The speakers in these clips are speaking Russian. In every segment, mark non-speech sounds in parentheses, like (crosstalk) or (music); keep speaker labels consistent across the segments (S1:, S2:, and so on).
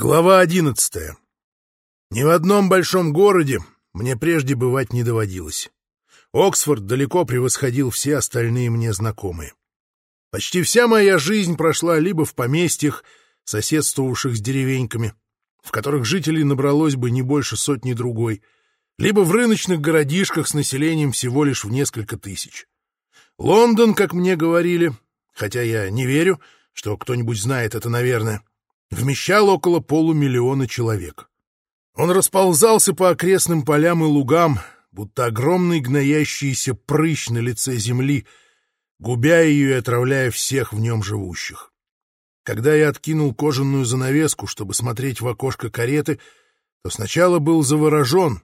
S1: Глава одиннадцатая. Ни в одном большом городе мне прежде бывать не доводилось. Оксфорд далеко превосходил все остальные мне знакомые. Почти вся моя жизнь прошла либо в поместьях, соседствовавших с деревеньками, в которых жителей набралось бы не больше сотни другой, либо в рыночных городишках с населением всего лишь в несколько тысяч. Лондон, как мне говорили, хотя я не верю, что кто-нибудь знает это, наверное, вмещал около полумиллиона человек. Он расползался по окрестным полям и лугам, будто огромный гноящийся прыщ на лице земли, губя ее и отравляя всех в нем живущих. Когда я откинул кожаную занавеску, чтобы смотреть в окошко кареты, то сначала был заворожен,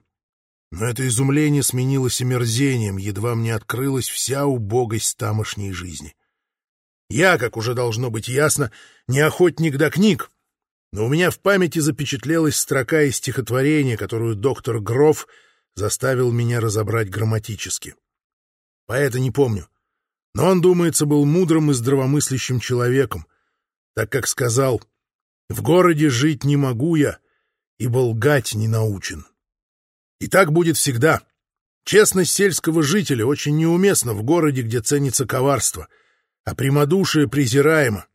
S1: но это изумление сменилось омерзением, едва мне открылась вся убогость тамошней жизни. Я, как уже должно быть ясно, не охотник до книг, но у меня в памяти запечатлелась строка из стихотворения, которую доктор Гроф заставил меня разобрать грамматически. Поэта не помню, но он, думается, был мудрым и здравомыслящим человеком, так как сказал «В городе жить не могу я, ибо лгать не научен». И так будет всегда. Честность сельского жителя очень неуместна в городе, где ценится коварство, а прямодушие презираемо,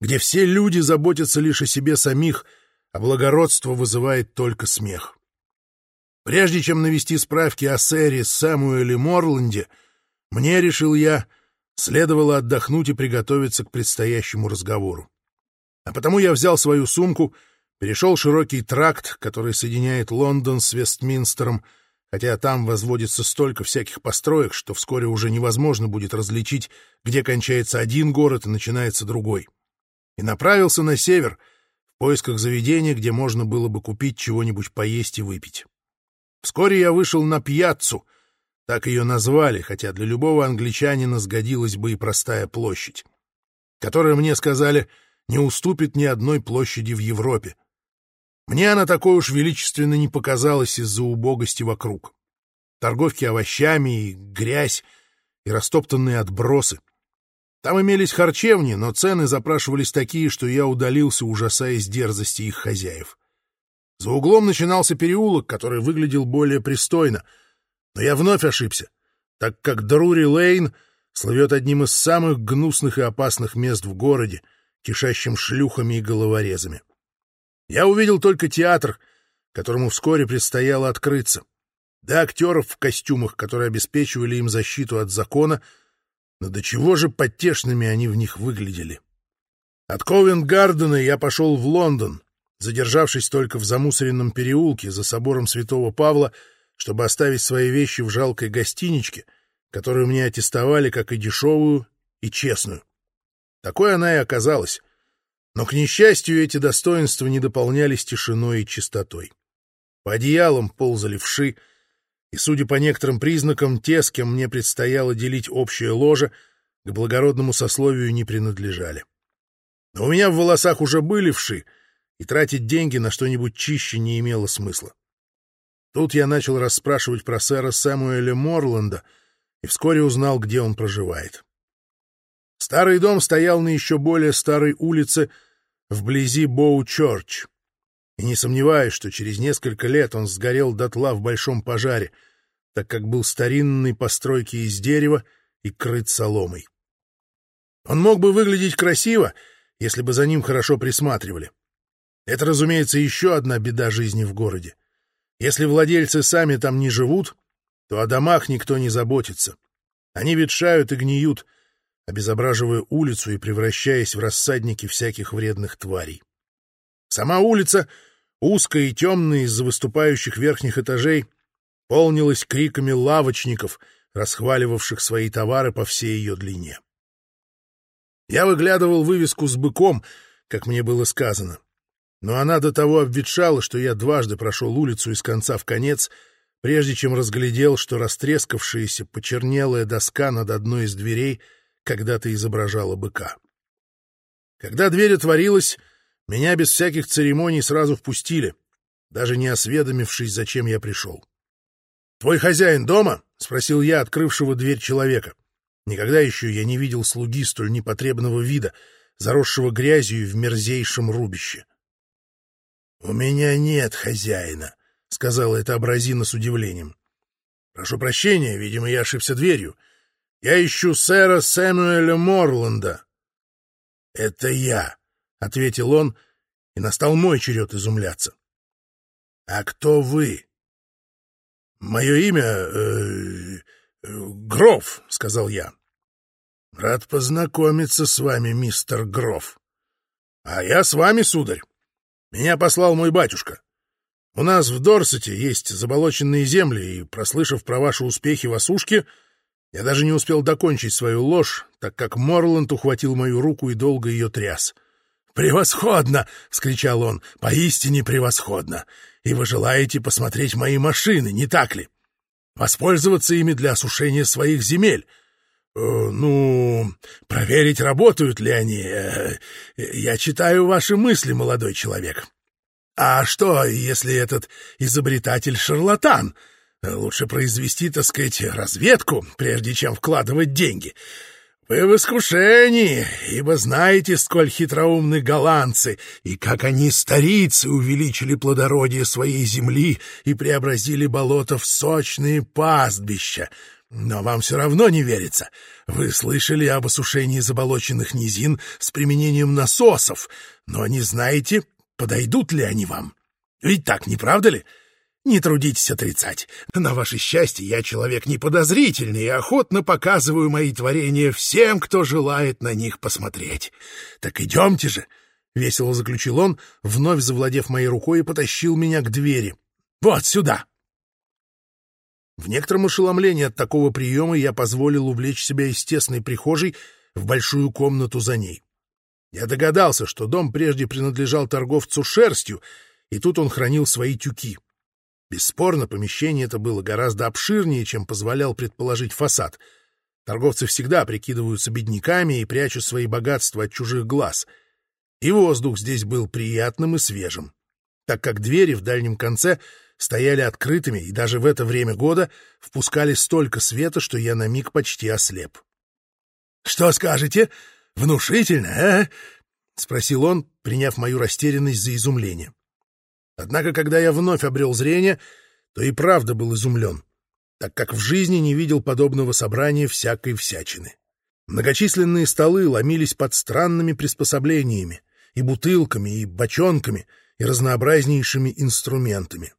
S1: где все люди заботятся лишь о себе самих, а благородство вызывает только смех. Прежде чем навести справки о сэре Сэмуэле Морланде, мне, решил я, следовало отдохнуть и приготовиться к предстоящему разговору. А потому я взял свою сумку, перешел широкий тракт, который соединяет Лондон с Вестминстером, хотя там возводится столько всяких построек, что вскоре уже невозможно будет различить, где кончается один город и начинается другой и направился на север в поисках заведения, где можно было бы купить чего-нибудь поесть и выпить. Вскоре я вышел на пьяццу, так ее назвали, хотя для любого англичанина сгодилась бы и простая площадь, которая, мне сказали, не уступит ни одной площади в Европе. Мне она такой уж величественно не показалась из-за убогости вокруг. Торговки овощами и грязь, и растоптанные отбросы. Там имелись харчевни, но цены запрашивались такие, что я удалился, ужасаясь дерзости их хозяев. За углом начинался переулок, который выглядел более пристойно, но я вновь ошибся, так как Друри-Лейн слывет одним из самых гнусных и опасных мест в городе, кишащим шлюхами и головорезами. Я увидел только театр, которому вскоре предстояло открыться, да актеров в костюмах, которые обеспечивали им защиту от закона — но до чего же потешными они в них выглядели. От Ковент-Гардена я пошел в Лондон, задержавшись только в замусоренном переулке за собором Святого Павла, чтобы оставить свои вещи в жалкой гостиничке, которую мне аттестовали как и дешевую, и честную. Такой она и оказалась. Но, к несчастью, эти достоинства не дополнялись тишиной и чистотой. По одеялам ползали вши, и, судя по некоторым признакам, те, с кем мне предстояло делить общее ложе, к благородному сословию не принадлежали. Но у меня в волосах уже были вши, и тратить деньги на что-нибудь чище не имело смысла. Тут я начал расспрашивать про сэра Сэмуэля Морланда и вскоре узнал, где он проживает. Старый дом стоял на еще более старой улице вблизи Боу-Чорч и не сомневаюсь, что через несколько лет он сгорел дотла в большом пожаре, так как был старинной постройки из дерева и крыт соломой. Он мог бы выглядеть красиво, если бы за ним хорошо присматривали. Это, разумеется, еще одна беда жизни в городе. Если владельцы сами там не живут, то о домах никто не заботится. Они ветшают и гниют, обезображивая улицу и превращаясь в рассадники всяких вредных тварей. Сама улица узкая и темная из-за выступающих верхних этажей, полнилась криками лавочников, расхваливавших свои товары по всей ее длине. Я выглядывал вывеску с быком, как мне было сказано, но она до того обветшала, что я дважды прошел улицу из конца в конец, прежде чем разглядел, что растрескавшаяся почернелая доска над одной из дверей когда-то изображала быка. Когда дверь отворилась, меня без всяких церемоний сразу впустили, даже не осведомившись, зачем я пришел. «Твой хозяин дома?» — спросил я открывшего дверь человека. Никогда еще я не видел слуги столь непотребного вида, заросшего грязью в мерзейшем рубище. «У меня нет хозяина», — сказала эта абразина с удивлением. «Прошу прощения, видимо, я ошибся дверью. Я ищу сэра Сэмюэля Морланда». «Это я», — ответил он, и настал мой черед изумляться. «А кто вы?» «Мое имя... Э, э, Гров», — сказал я. «Рад познакомиться с вами, мистер Гров». «А я с вами, сударь. Меня послал мой батюшка. У нас в Дорсете есть заболоченные земли, и, прослышав про ваши успехи в осушке, я даже не успел докончить свою ложь, так как Морланд ухватил мою руку и долго ее тряс. «Превосходно!» — вскричал он. «Поистине превосходно! И вы желаете посмотреть мои машины, не так ли? Воспользоваться ими для осушения своих земель?» э, «Ну, проверить, работают ли они. Э, я читаю ваши мысли, молодой человек. А что, если этот изобретатель шарлатан? Лучше произвести, так сказать, разведку, прежде чем вкладывать деньги. Вы в искушении, ибо знаете, сколь хитроумны голландцы, и как они, старицы, увеличили плодородие своей земли и преобразили болото в сочные пастбища. Но вам все равно не верится. Вы слышали об осушении заболоченных низин с применением насосов, но не знаете, Подойдут ли они вам? Ведь так, не правда ли? Не трудитесь отрицать. На ваше счастье, я человек неподозрительный и охотно показываю мои творения всем, кто желает на них посмотреть. Так идемте же, — весело заключил он, вновь завладев моей рукой и потащил меня к двери. Вот сюда. В некотором ошеломлении от такого приема я позволил увлечь себя из тесной прихожей в большую комнату за ней. Я догадался, что дом прежде принадлежал торговцу шерстью, и тут он хранил свои тюки. Бесспорно, помещение это было гораздо обширнее, чем позволял предположить фасад. Торговцы всегда прикидываются бедняками и прячут свои богатства от чужих глаз. И воздух здесь был приятным и свежим, так как двери в дальнем конце стояли открытыми и даже в это время года впускали столько света, что я на миг почти ослеп. — Что скажете? Внушительно, а? — спросил он, приняв мою растерянность за изумление. Однако, когда я вновь обрел зрение, то и правда был изумлен, так как в жизни не видел подобного собрания всякой всячины. Многочисленные столы ломились под странными приспособлениями, и бутылками, и бочонками, и разнообразнейшими инструментами.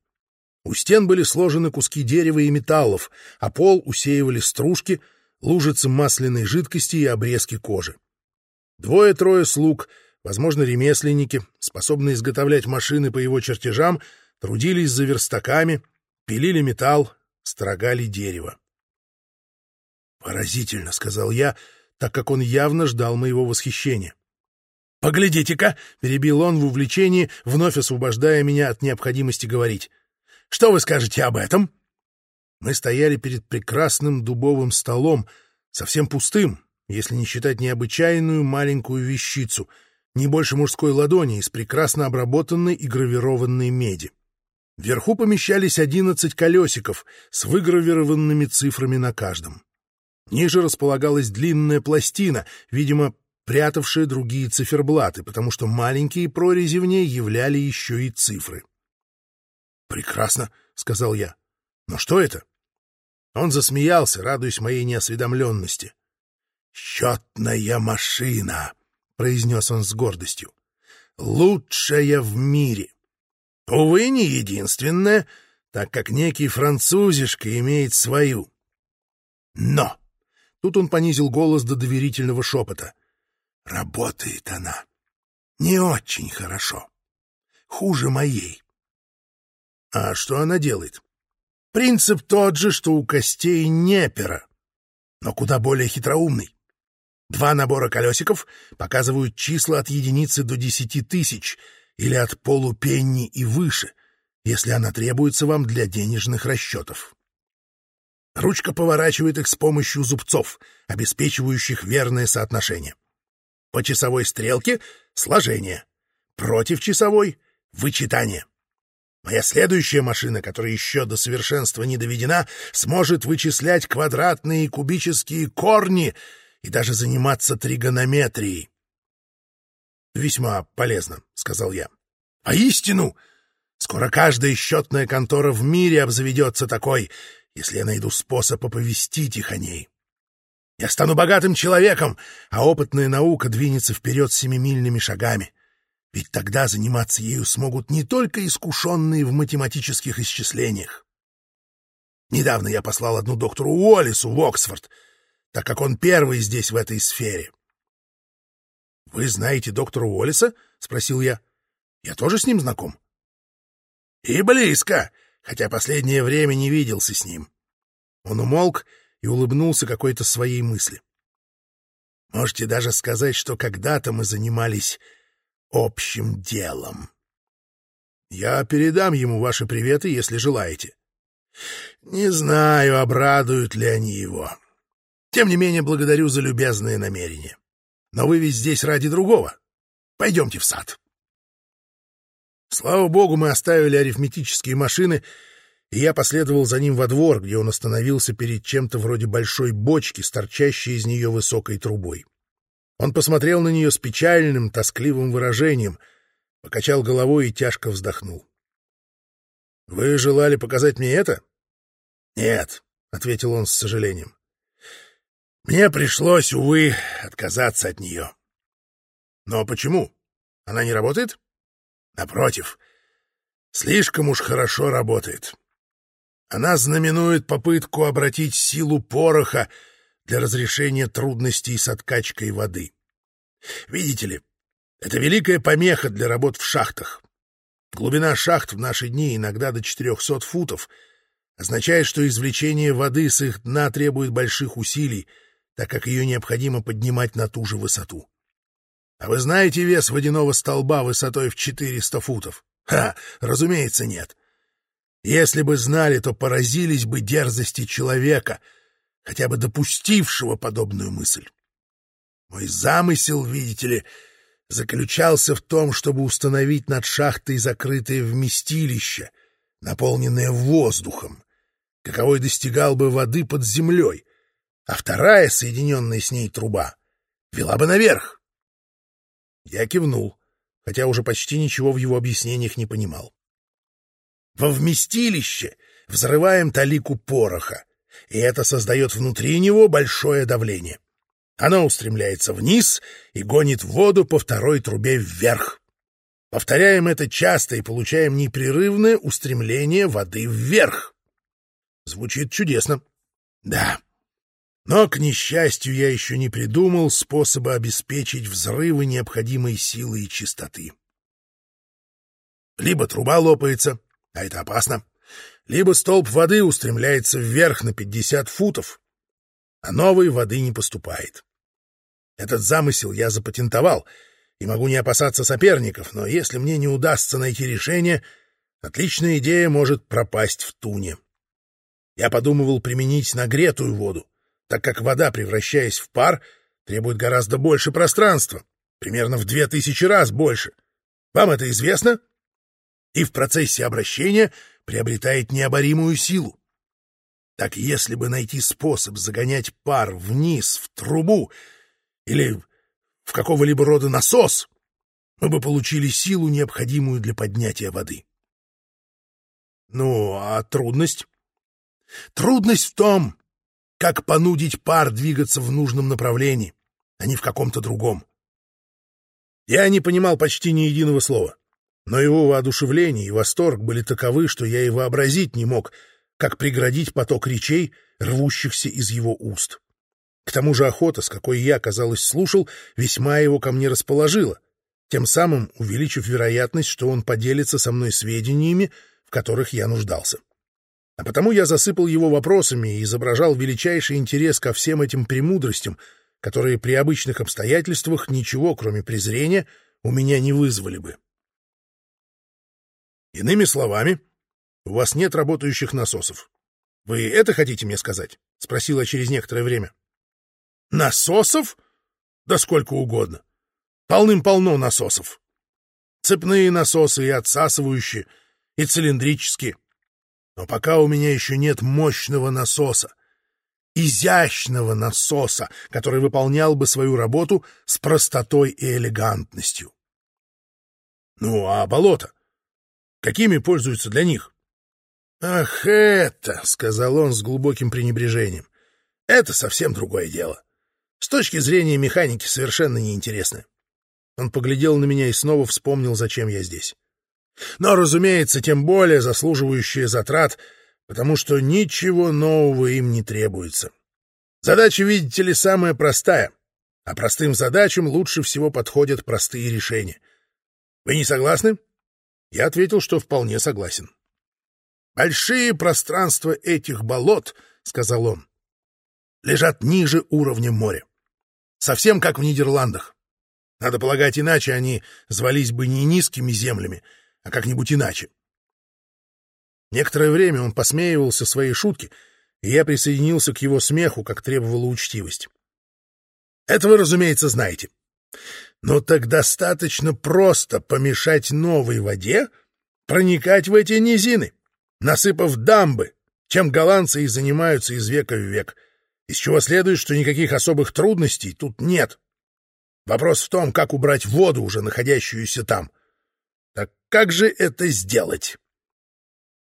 S1: У стен были сложены куски дерева и металлов, а пол усеивали стружки, лужицы масляной жидкости и обрезки кожи. Двое-трое слуг, возможно, ремесленники, способные изготовлять машины по его чертежам, трудились за верстаками, пилили металл, строгали дерево. «Поразительно», — сказал я, так как он явно ждал моего восхищения. «Поглядите-ка!» — перебил он в увлечении, вновь освобождая меня от необходимости говорить. «Что вы скажете об этом?» Мы стояли перед прекрасным дубовым столом, совсем пустым, если не считать необычайную маленькую вещицу, не больше мужской ладони из прекрасно обработанной и гравированной меди. Вверху помещались одиннадцать колесиков с выгравированными цифрами на каждом. Ниже располагалась длинная пластина, видимо, прятавшая другие циферблаты, потому что маленькие прорези в ней являли еще и цифры. «Прекрасно», — сказал я. «Но что это?» Он засмеялся, радуясь моей неосведомленности. «Счетная машина», — произнес он с гордостью. «Лучшая в мире. Увы, не единственная, так как некий французишка имеет свою. Но...» Тут он понизил голос до доверительного шепота. «Работает она. Не очень хорошо. Хуже моей». «А что она делает?» «Принцип тот же, что у костей Непера, но куда более хитроумный. Два набора колесиков показывают числа от единицы до десяти тысяч или от полупенни и выше, если она требуется вам для денежных расчетов. Ручка поворачивает их с помощью зубцов, обеспечивающих верное соотношение. По часовой стрелке — сложение, против часовой — вычитание. Моя следующая машина, которая еще до совершенства не доведена, сможет вычислять квадратные и кубические корни — и даже заниматься тригонометрией. «Весьма полезно», — сказал я. «А истину!» Скоро каждая счетная контора в мире обзаведется такой, если я найду способ оповестить их о ней. Я стану богатым человеком, а опытная наука двинется вперед семимильными шагами. Ведь тогда заниматься ею смогут не только искушенные в математических исчислениях. Недавно я послал одну доктору Уоллису в Оксфорд, так как он первый здесь в этой сфере. — Вы знаете доктора Уоллиса? — спросил я. — Я тоже с ним знаком. — И близко, хотя последнее время не виделся с ним. Он умолк и улыбнулся какой-то своей мысли. Можете даже сказать, что когда-то мы занимались общим делом. Я передам ему ваши приветы, если желаете. Не знаю, обрадуют ли они его. Тем не менее, благодарю за любезные намерения. Но вы ведь здесь ради другого. Пойдемте в сад. Слава богу, мы оставили арифметические машины и я последовал за ним во двор, где он остановился перед чем-то вроде большой бочки, торчащей из нее высокой трубой. Он посмотрел на нее с печальным, тоскливым выражением, покачал головой и тяжко вздохнул. — Вы желали показать мне это? — Нет, — ответил он с сожалением. — Мне пришлось, увы, отказаться от нее. — Но почему? Она не работает? — Напротив, слишком уж хорошо работает. Она знаменует попытку обратить силу пороха для разрешения трудностей с откачкой воды. Видите ли, это великая помеха для работ в шахтах. Глубина шахт в наши дни иногда до 400 футов, означает, что извлечение воды с их дна требует больших усилий, так как ее необходимо поднимать на ту же высоту. А вы знаете вес водяного столба высотой в 400 футов? Ха, разумеется, нет. Если бы знали, то поразились бы дерзости человека, хотя бы допустившего подобную мысль. Мой замысел, видите ли, заключался в том, чтобы установить над шахтой закрытое вместилище, наполненное воздухом, каковой достигал бы воды под землей, а вторая, соединенная с ней труба, вела бы наверх. Я кивнул, хотя уже почти ничего в его объяснениях не понимал. Во вместилище взрываем талику пороха, и это создает внутри него большое давление. Оно устремляется вниз и гонит воду по второй трубе вверх. Повторяем это часто и получаем непрерывное устремление воды вверх. Звучит чудесно. Да. Но, к несчастью, я еще не придумал способа обеспечить взрывы необходимой силы и чистоты. Либо труба лопается, а это опасно. Либо столб воды устремляется вверх на 50 футов, а новой воды не поступает. Этот замысел я запатентовал и могу не опасаться соперников, но если мне не удастся найти решение, отличная идея может пропасть в туне. Я подумывал применить нагретую воду, так как вода, превращаясь в пар, требует гораздо больше пространства, примерно в две тысячи раз больше. Вам это известно? и в процессе обращения приобретает необоримую силу. Так если бы найти способ загонять пар вниз в трубу или в какого-либо рода насос, мы бы получили силу, необходимую для поднятия воды. Ну, а трудность? Трудность в том, как понудить пар двигаться в нужном направлении, а не в каком-то другом. Я не понимал почти ни единого слова но его воодушевление и восторг были таковы, что я и вообразить не мог, как преградить поток речей, рвущихся из его уст. К тому же охота, с какой я, казалось, слушал, весьма его ко мне расположила, тем самым увеличив вероятность, что он поделится со мной сведениями, в которых я нуждался. А потому я засыпал его вопросами и изображал величайший интерес ко всем этим премудростям, которые при обычных обстоятельствах ничего, кроме презрения, у меня не вызвали бы. Иными словами, у вас нет работающих насосов. Вы это хотите мне сказать? — спросила через некоторое время. — Насосов? Да сколько угодно. Полным-полно насосов. Цепные насосы и отсасывающие, и цилиндрические. Но пока у меня еще нет мощного насоса, изящного насоса, который выполнял бы свою работу с простотой и элегантностью. Ну, а болото? какими пользуются для них. «Ах, это!» — сказал он с глубоким пренебрежением. «Это совсем другое дело. С точки зрения механики совершенно неинтересно». Он поглядел на меня и снова вспомнил, зачем я здесь. Но, разумеется, тем более заслуживающие затрат, потому что ничего нового им не требуется. Задача, видите ли, самая простая, а простым задачам лучше всего подходят простые решения. Вы не согласны? Я ответил, что вполне согласен. «Большие пространства этих болот, — сказал он, — лежат ниже уровня моря. Совсем как в Нидерландах. Надо полагать, иначе они звались бы не низкими землями, а как-нибудь иначе. Некоторое время он посмеивался своей шутки, и я присоединился к его смеху, как требовала учтивость. Это вы, разумеется, знаете. Но так достаточно просто помешать новой воде проникать в эти низины, насыпав дамбы, чем голландцы и занимаются из века в век, из чего следует, что никаких особых трудностей тут нет. Вопрос в том, как убрать воду, уже находящуюся там. Как же это сделать?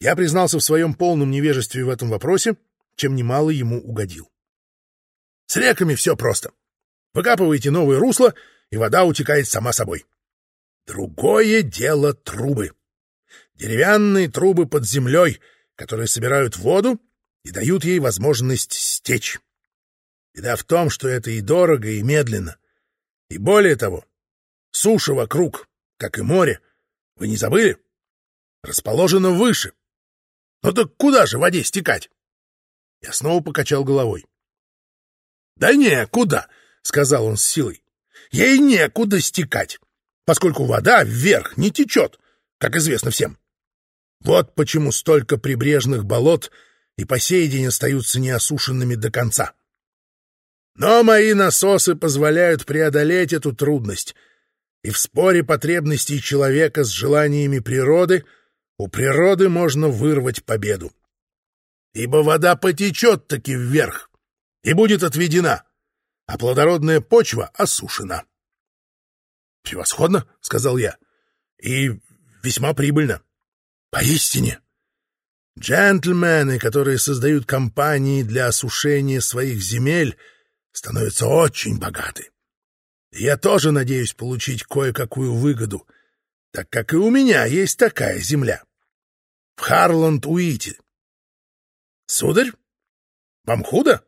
S1: Я признался в своем полном невежестве в этом вопросе, чем немало ему угодил. С реками все просто. Выкапываете новые русла, и вода утекает сама собой. Другое дело трубы. Деревянные трубы под землей, которые собирают воду и дают ей возможность стечь. Беда в том, что это и дорого, и медленно. И более того, суша вокруг, как и море, вы не забыли? Расположена выше. Ну так куда же воде стекать? Я снова покачал головой. — Да не, куда? — сказал он с силой. — Ей некуда стекать, поскольку вода вверх не течет, как известно всем. Вот почему столько прибрежных болот и по сей день остаются неосушенными до конца. Но мои насосы позволяют преодолеть эту трудность — и в споре потребностей человека с желаниями природы у природы можно вырвать победу. Ибо вода потечет таки вверх и будет отведена, а плодородная почва осушена. — Превосходно, — сказал я, — и весьма прибыльно. — Поистине. Джентльмены, которые создают компании для осушения своих земель, становятся очень богаты. Я тоже надеюсь получить кое-какую выгоду, так как и у меня есть такая земля. В Харланд-Уите. Сударь, вам худо?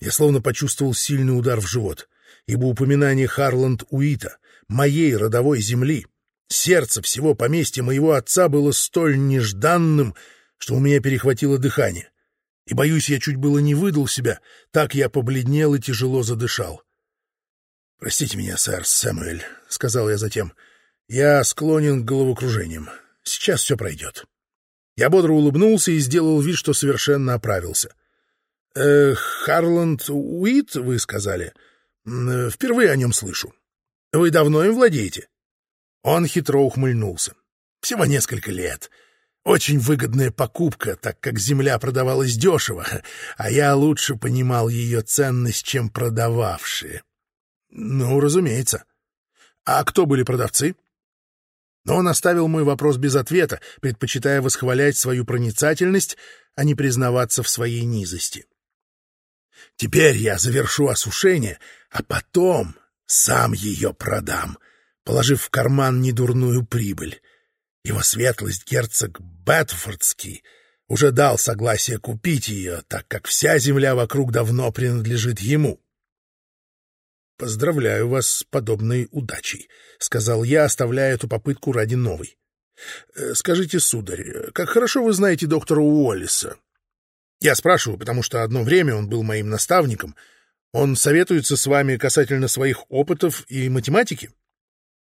S1: Я словно почувствовал сильный удар в живот, ибо упоминание Харланд-Уита, моей родовой земли, сердце всего поместья моего отца было столь нежданным, что у меня перехватило дыхание. И, боюсь, я чуть было не выдал себя, так я побледнел и тяжело задышал. «Простите меня, сэр Сэмюэль», — сказал я затем. «Я склонен к головокружениям. Сейчас все пройдет». Я бодро улыбнулся и сделал вид, что совершенно оправился. «Э, «Харланд Уит, вы сказали? Впервые о нем слышу. Вы давно им владеете?» Он хитро ухмыльнулся. «Всего несколько лет. Очень выгодная покупка, так как земля продавалась дешево, а я лучше понимал ее ценность, чем продававшие». Ну, разумеется. А кто были продавцы? Но он оставил мой вопрос без ответа, предпочитая восхвалять свою проницательность, а не признаваться в своей низости. Теперь я завершу осушение, а потом сам ее продам, положив в карман недурную прибыль. Его светлость герцог Бетфордский уже дал согласие купить ее, так как вся земля вокруг давно принадлежит ему. «Поздравляю вас с подобной удачей», — сказал я, оставляя эту попытку ради новой. «Э, «Скажите, сударь, как хорошо вы знаете доктора Уоллиса?» «Я спрашиваю, потому что одно время он был моим наставником. Он советуется с вами касательно своих опытов и математики?»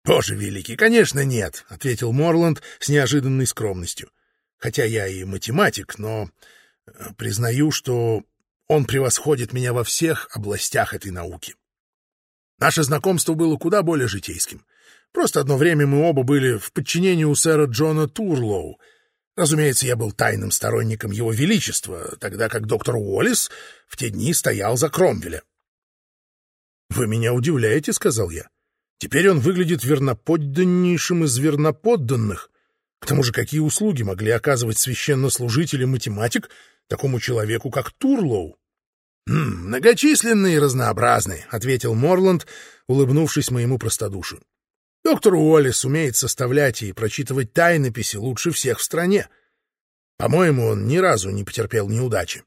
S1: «Боже великий, конечно, нет», — ответил Морланд с неожиданной скромностью. «Хотя я и математик, но э, признаю, что он превосходит меня во всех областях этой науки». Наше знакомство было куда более житейским. Просто одно время мы оба были в подчинении у сэра Джона Турлоу. Разумеется, я был тайным сторонником его величества, тогда как доктор Уоллес в те дни стоял за Кромвеля. «Вы меня удивляете», — сказал я. «Теперь он выглядит верноподданнейшим из верноподданных. К тому же какие услуги могли оказывать священнослужитель и математик такому человеку, как Турлоу? «Хм, «Многочисленные и разнообразные», — ответил Морланд, улыбнувшись моему простодушию. «Доктор Уоллес умеет составлять и прочитывать тайнописи лучше всех в стране. По-моему, он ни разу не потерпел неудачи,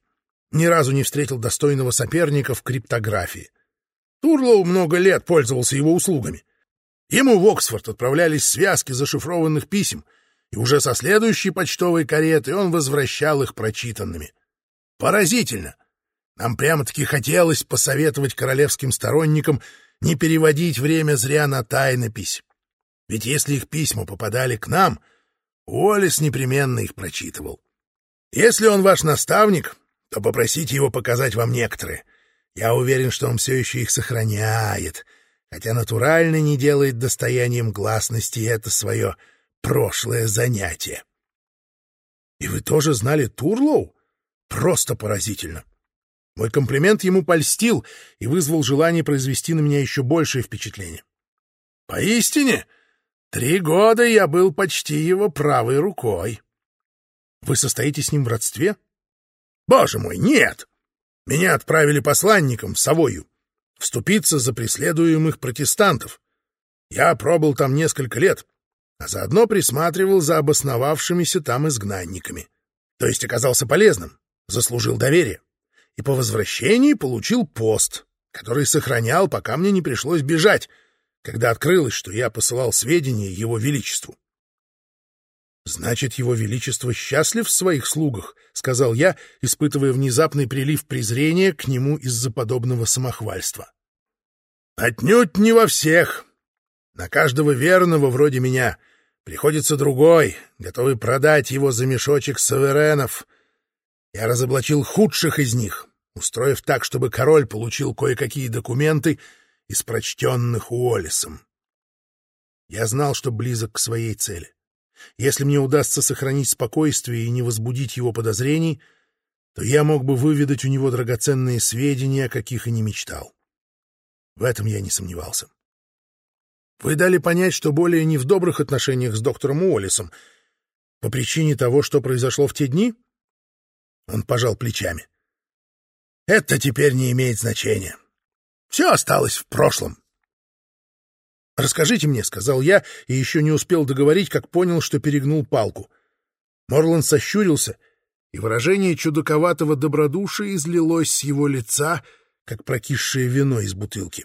S1: ни разу не встретил достойного соперника в криптографии. Турлоу много лет пользовался его услугами. Ему в Оксфорд отправлялись связки зашифрованных писем, и уже со следующей почтовой кареты он возвращал их прочитанными. Поразительно! Нам прямо-таки хотелось посоветовать королевским сторонникам не переводить время зря на тайнопись. Ведь если их письма попадали к нам, Уоллес непременно их прочитывал. Если он ваш наставник, то попросите его показать вам некоторые. Я уверен, что он все еще их сохраняет, хотя натурально не делает достоянием гласности это свое прошлое занятие. И вы тоже знали Турлоу? Просто поразительно. Мой комплимент ему польстил и вызвал желание произвести на меня еще большее впечатление. Поистине, три года я был почти его правой рукой. Вы состоите с ним в родстве? Боже мой, нет! Меня отправили посланником в Савою, вступиться за преследуемых протестантов. Я пробыл там несколько лет, а заодно присматривал за обосновавшимися там изгнанниками. То есть оказался полезным, заслужил доверие. И по возвращении получил пост, который сохранял, пока мне не пришлось бежать, когда открылось, что я посылал сведения Его Величеству. «Значит, Его Величество счастлив в своих слугах», — сказал я, испытывая внезапный прилив презрения к нему из-за подобного самохвальства. «Отнюдь не во всех. На каждого верного вроде меня приходится другой, готовый продать его за мешочек саверенов. Я разоблачил худших из них, устроив так, чтобы король получил кое-какие документы из прочтенных Уоллесом. Я знал, что близок к своей цели. Если мне удастся сохранить спокойствие и не возбудить его подозрений, то я мог бы выведать у него драгоценные сведения, о каких и не мечтал. В этом я не сомневался. Вы дали понять, что более не в добрых отношениях с доктором Уоллесом по причине того, что произошло в те дни? Он пожал плечами. Это теперь не имеет значения. Все осталось в прошлом. «Расскажите мне», — сказал я, и еще не успел договорить, как понял, что перегнул палку. Морланд сощурился, и выражение чудаковатого добродушия излилось с его лица, как прокисшее вино из бутылки.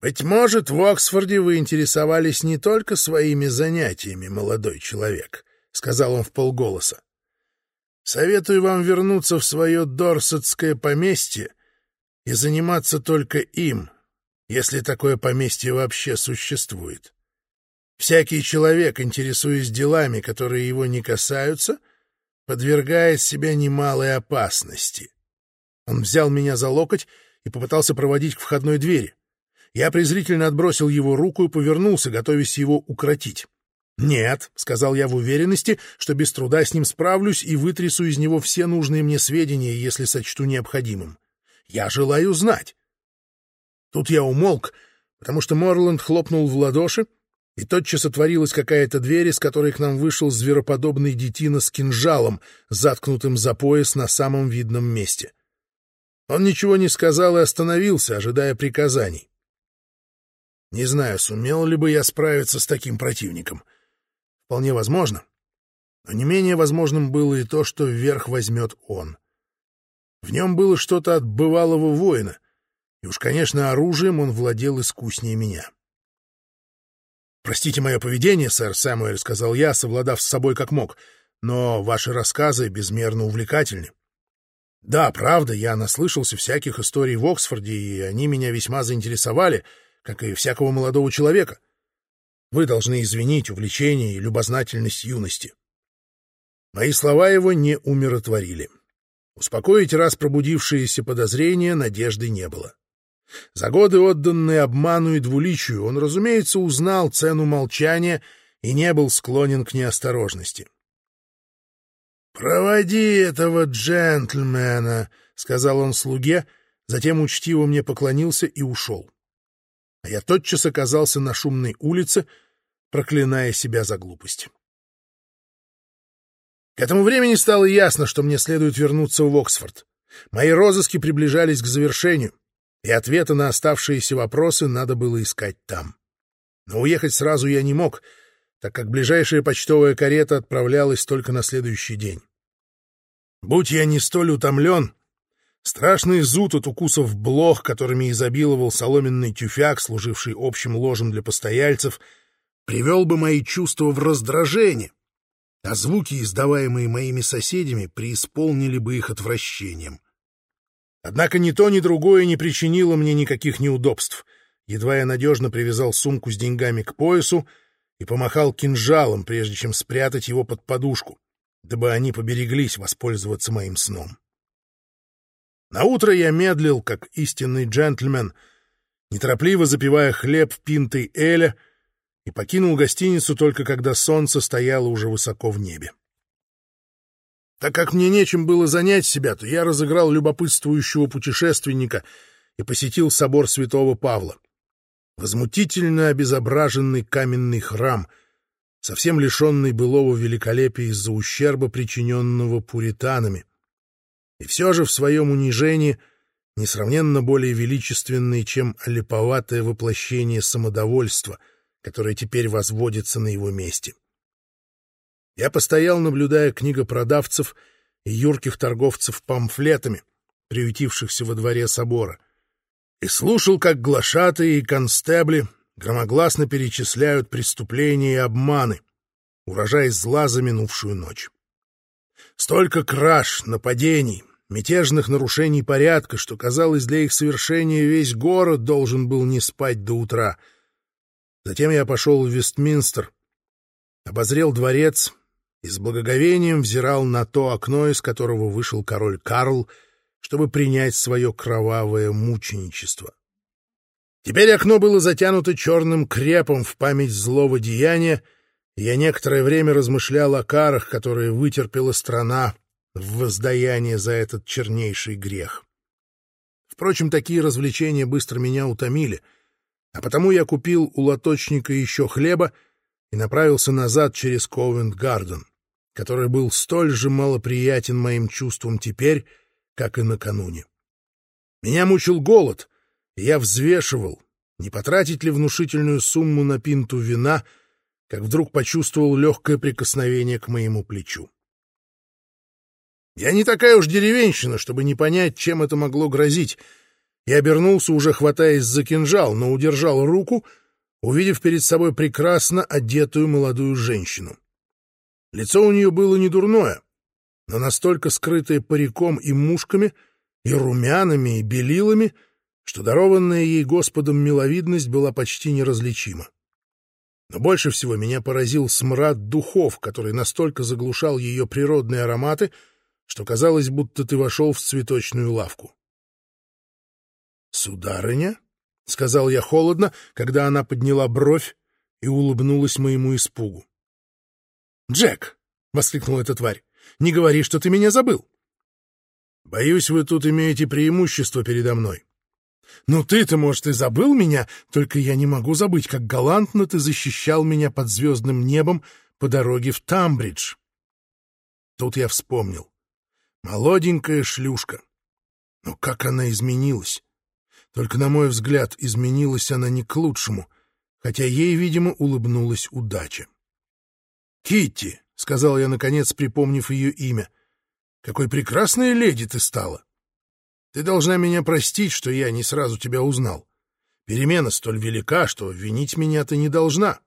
S1: «Быть может, в Оксфорде вы интересовались не только своими занятиями, молодой человек», — сказал он в полголоса. «Советую вам вернуться в свое Дорсетское поместье и заниматься только им, если такое поместье вообще существует. Всякий человек, интересуясь делами, которые его не касаются, подвергает себя немалой опасности. Он взял меня за локоть и попытался проводить к входной двери. Я презрительно отбросил его руку и повернулся, готовясь его укротить. «Нет», — сказал я в уверенности, что без труда с ним справлюсь и вытрясу из него все нужные мне сведения, если сочту необходимым. «Я желаю знать, Тут я умолк, потому что Морланд хлопнул в ладоши, и тотчас отворилась какая-то дверь, из которой к нам вышел звероподобный детина с кинжалом, заткнутым за пояс на самом видном месте. Он ничего не сказал и остановился, ожидая приказаний. Не знаю, сумел ли бы я справиться с таким противником. Вполне возможно. Но не менее возможным было и то, что вверх возьмет он. В нем было что-то от бывалого воина — и уж, конечно, оружием он владел искуснее меня. «Простите мое поведение, сэр Сэмуэль», — сказал я, совладав с собой как мог, «но ваши рассказы безмерно увлекательны. Да, правда, я наслышался всяких историй в Оксфорде, и они меня весьма заинтересовали, как и всякого молодого человека. Вы должны извинить увлечение и любознательность юности». Мои слова его не умиротворили. Успокоить раз пробудившиеся подозрения надежды не было. За годы, отданные обману и двуличию, он, разумеется, узнал цену молчания и не был склонен к неосторожности. «Проводи этого джентльмена», — сказал он слуге, затем учтиво мне поклонился и ушел. А я тотчас оказался на шумной улице, проклиная себя за глупость. К этому времени стало ясно, что мне следует вернуться в Оксфорд. Мои розыски приближались к завершению, и ответы на оставшиеся вопросы надо было искать там. Но уехать сразу я не мог, так как ближайшая почтовая карета отправлялась только на следующий день. Будь я не столь утомлен, страшный зуд от укусов блох, которыми изобиловал соломенный тюфяк, служивший общим ложем для постояльцев, привел бы мои чувства в раздражение, а звуки, издаваемые моими соседями, преисполнили бы их отвращением. Однако ни то, ни другое не причинило мне никаких неудобств. Едва я надежно привязал сумку с деньгами к поясу и помахал кинжалом, прежде чем спрятать его под подушку, дабы они побереглись воспользоваться моим сном. Наутро я медлил, как истинный джентльмен, неторопливо запивая хлеб пинтой Эля — и покинул гостиницу только когда солнце стояло уже высоко в небе. Так как мне нечем было занять себя, то я разыграл любопытствующего путешественника и посетил собор святого Павла. Возмутительно обезображенный каменный храм, совсем лишенный былого великолепия из-за ущерба, причиненного пуританами. И все же в своем унижении несравненно более величественный, чем олиповатое воплощение самодовольства — которая теперь возводится на его месте. Я постоял, наблюдая книгопродавцев и юрких торговцев памфлетами, приютившихся во дворе собора, и слушал, как глашатые и констебли громогласно перечисляют преступления и обманы, урожай зла за минувшую ночь. Столько краж, нападений, мятежных нарушений порядка, что, казалось, для их совершения весь город должен был не спать до утра — Затем я пошел в Вестминстер, обозрел дворец и с благоговением взирал на то окно, из которого вышел король Карл, чтобы принять свое кровавое мученичество. Теперь окно было затянуто черным крепом в память злого деяния, и я некоторое время размышлял о карах, которые вытерпела страна в воздаяние за этот чернейший грех. Впрочем, такие развлечения быстро меня утомили — а потому я купил у лоточника еще хлеба и направился назад через Ковент-Гарден, который был столь же малоприятен моим чувствам теперь, как и накануне. Меня мучил голод, и я взвешивал, не потратить ли внушительную сумму на пинту вина, как вдруг почувствовал легкое прикосновение к моему плечу. Я не такая уж деревенщина, чтобы не понять, чем это могло грозить — и обернулся, уже хватаясь за кинжал, но удержал руку, увидев перед собой прекрасно одетую молодую женщину. Лицо у нее было не дурное, но настолько скрытое париком и мушками, и румянами, и белилами, что дарованная ей Господом миловидность была почти неразличима. Но больше всего меня поразил смрад духов, который настолько заглушал ее природные ароматы, что казалось, будто ты вошел в цветочную лавку. «Сударыня?» — сказал я холодно, когда она подняла бровь и улыбнулась моему испугу. «Джек!» — воскликнула эта тварь. «Не говори, что ты меня забыл!» «Боюсь, вы тут имеете преимущество передо мной. Ну ты-то, может, и забыл меня, только я не могу забыть, как галантно ты защищал меня под звездным небом по дороге в Тамбридж». Тут я вспомнил. Молоденькая шлюшка. Но как она изменилась! Только, на мой взгляд, изменилась она не к лучшему, хотя ей, видимо, улыбнулась удача. «Китти», — сказал я, наконец, припомнив ее имя, — «какой прекрасная леди ты стала! Ты должна меня простить, что я не сразу тебя узнал. Перемена столь велика, что винить меня ты не должна».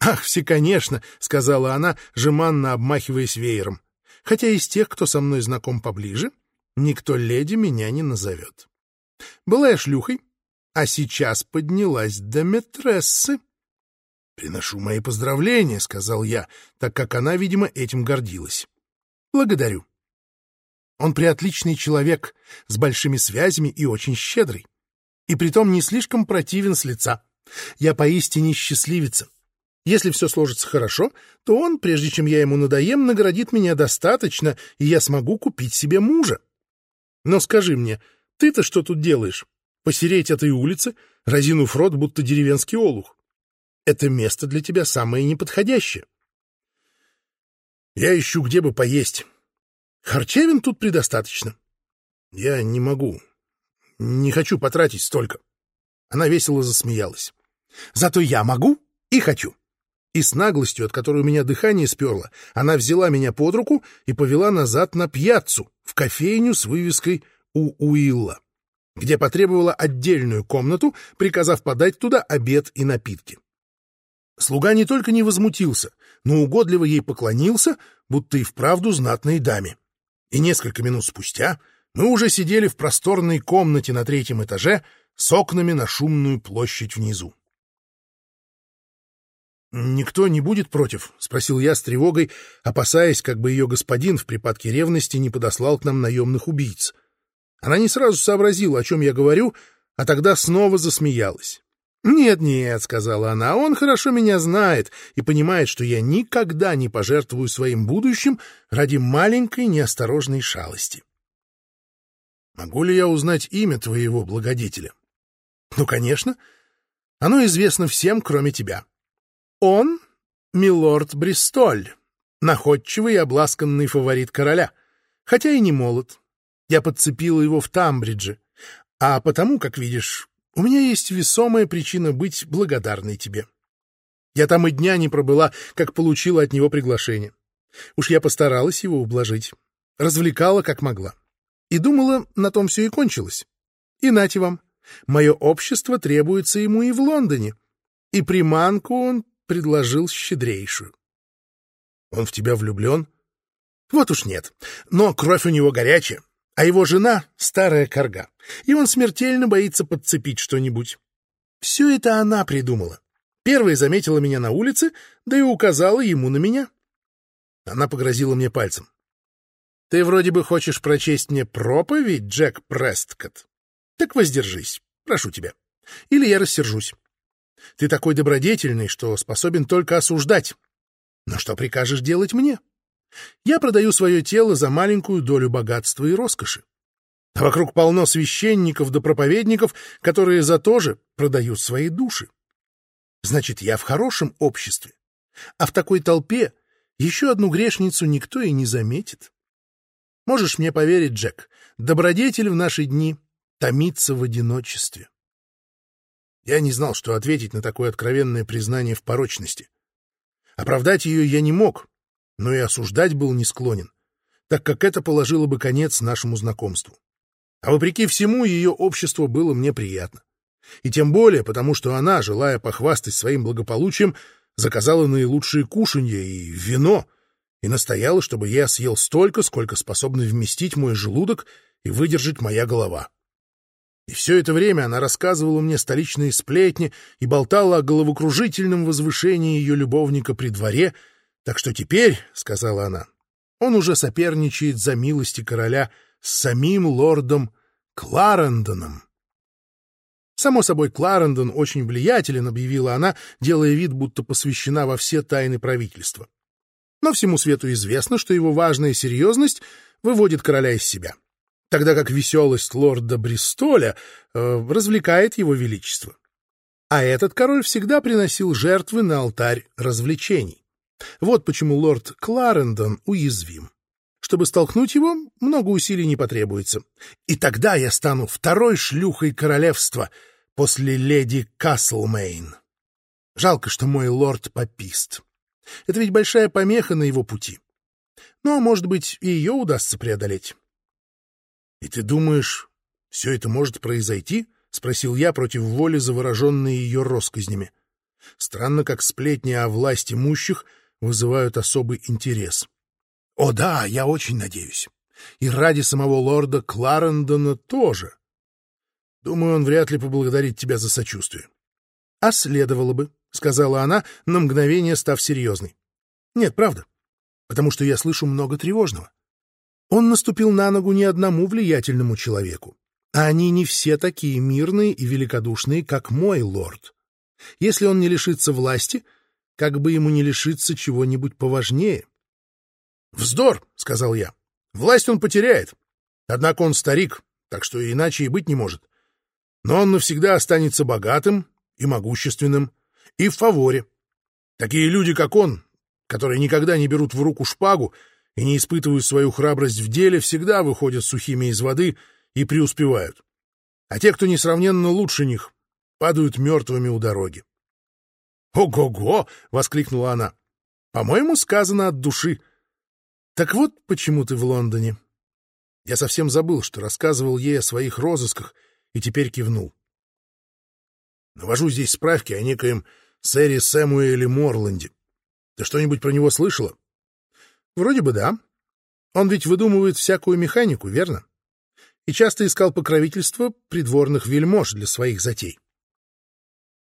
S1: «Ах, все, конечно», — сказала она, жеманно обмахиваясь веером, «хотя из тех, кто со мной знаком поближе, никто леди меня не назовет». Была я шлюхой, а сейчас поднялась до метрессы. — Приношу мои поздравления, — сказал я, так как она, видимо, этим гордилась. — Благодарю. Он приотличный человек, с большими связями и очень щедрый. И притом не слишком противен с лица. Я поистине счастливица. Если все сложится хорошо, то он, прежде чем я ему надоем, наградит меня достаточно, и я смогу купить себе мужа. Но скажи мне, ты-то что тут делаешь? Посереть этой улице, разинув рот, будто деревенский олух. это место для тебя самое неподходящее. Я ищу, где бы поесть. Харчевин тут предостаточно. Я не могу. Не хочу потратить столько. Она весело засмеялась. Зато я могу и хочу. И с наглостью, от которой у меня дыхание сперло, она взяла меня под руку и повела назад на пьяцу, в кофейню с вывеской «У Уилла», где потребовала отдельную комнату, приказав подать туда обед и напитки. Слуга не только не возмутился, но угодливо ей поклонился, будто и вправду знатной даме. И несколько минут спустя мы уже сидели в просторной комнате на третьем этаже с окнами на шумную площадь внизу. «Никто не будет против?» — спросил я с тревогой, опасаясь, как бы ее господин в припадке ревности не подослал к нам наемных убийц. Она не сразу сообразила, о чем я говорю, а тогда снова засмеялась. «Нет-нет», — сказала она, — «он хорошо меня знает и понимает, что я никогда не пожертвую своим будущим ради маленькой неосторожной шалости». «Могу ли я узнать имя твоего благодетеля?» «Ну, конечно. Оно известно всем, кроме тебя». Он — милорд Бристоль, находчивый и обласканный фаворит короля, хотя и не молод. Я подцепила его в Тамбридже, а потому, как видишь, у меня есть весомая причина быть благодарной тебе. Я там и дня не пробыла, как получила от него приглашение. Уж я постаралась его ублажить, развлекала как могла. И думала, на том все и кончилось. И нате вам, мое общество требуется ему и в Лондоне. И приманку он предложил щедрейшую. «Он в тебя влюблен?» «Вот уж нет. Но кровь у него горячая, а его жена — старая корга, и он смертельно боится подцепить что-нибудь. Все это она придумала. Первая заметила меня на улице, да и указала ему на меня. Она погрозила мне пальцем. «Ты вроде бы хочешь прочесть мне проповедь, Джек Престкотт? Так воздержись, прошу тебя. Или я рассержусь. Ты такой добродетельный, что способен только осуждать. Но что прикажешь делать мне? Я продаю свое тело за маленькую долю богатства и роскоши. А вокруг полно священников да проповедников, которые за то же продают свои души. Значит, я в хорошем обществе. А в такой толпе еще одну грешницу никто и не заметит. Можешь мне поверить, Джек, добродетель в наши дни томится в одиночестве. Я не знал, что ответить на такое откровенное признание в порочности. Оправдать ее я не мог, но и осуждать был не склонен, так как это положило бы конец нашему знакомству. А вопреки всему, ее общество было мне приятно. И тем более, потому что она, желая похвастать своим благополучием, заказала наилучшие кушанья и вино, и настояла, чтобы я съел столько, сколько способны вместить мой желудок и выдержать моя голова. И все это время она рассказывала мне столичные сплетни и болтала о головокружительном возвышении ее любовника при дворе, так что теперь, — сказала она, — он уже соперничает за милости короля с самим лордом Кларендоном. Само собой, Кларендон очень влиятелен, объявила она, делая вид, будто посвящена во все тайны правительства. Но всему свету известно, что его важная серьезность выводит короля из себя тогда как веселость лорда Бристоля э, развлекает его величество. А этот король всегда приносил жертвы на алтарь развлечений. Вот почему лорд Кларендон уязвим. Чтобы столкнуть его, много усилий не потребуется. И тогда я стану второй шлюхой королевства после леди Каслмейн. Жалко, что мой лорд попист. Это ведь большая помеха на его пути. Но, может быть, и ее удастся преодолеть. «И ты думаешь, все это может произойти?» — спросил я против воли, завороженный ее росказнями. Странно, как сплетни о власти имущих вызывают особый интерес. «О да, я очень надеюсь. И ради самого лорда Кларендона тоже. Думаю, он вряд ли поблагодарит тебя за сочувствие». «А следовало бы», — сказала она, на мгновение став серьезной. «Нет, правда, потому что я слышу много тревожного. Он наступил на ногу не одному влиятельному человеку. А они не все такие мирные и великодушные, как мой лорд. Если он не лишится власти, как бы ему не лишиться чего-нибудь поважнее. «Вздор!» — сказал я. «Власть он потеряет. Однако он старик, так что иначе и быть не может. Но он навсегда останется богатым и могущественным, И в фаворе. Такие люди, как он, которые никогда не берут в руку шпагу и не испытывают свою храбрость в деле, всегда выходят сухими из воды и преуспевают. А те, кто несравненно лучше них, падают мертвыми у дороги. «Ого-го!» — воскликнула она. «По-моему, сказано от души. Так вот почему ты в Лондоне». Я совсем забыл, что рассказывал ей о своих розысках, и теперь кивнул. Навожу здесь справки о некоем сэре Сэмуэле Морланде. Ты что-нибудь про него слышала? Вроде бы да. Он ведь выдумывает всякую механику, верно? И часто искал покровительство придворных вельмож для своих затей.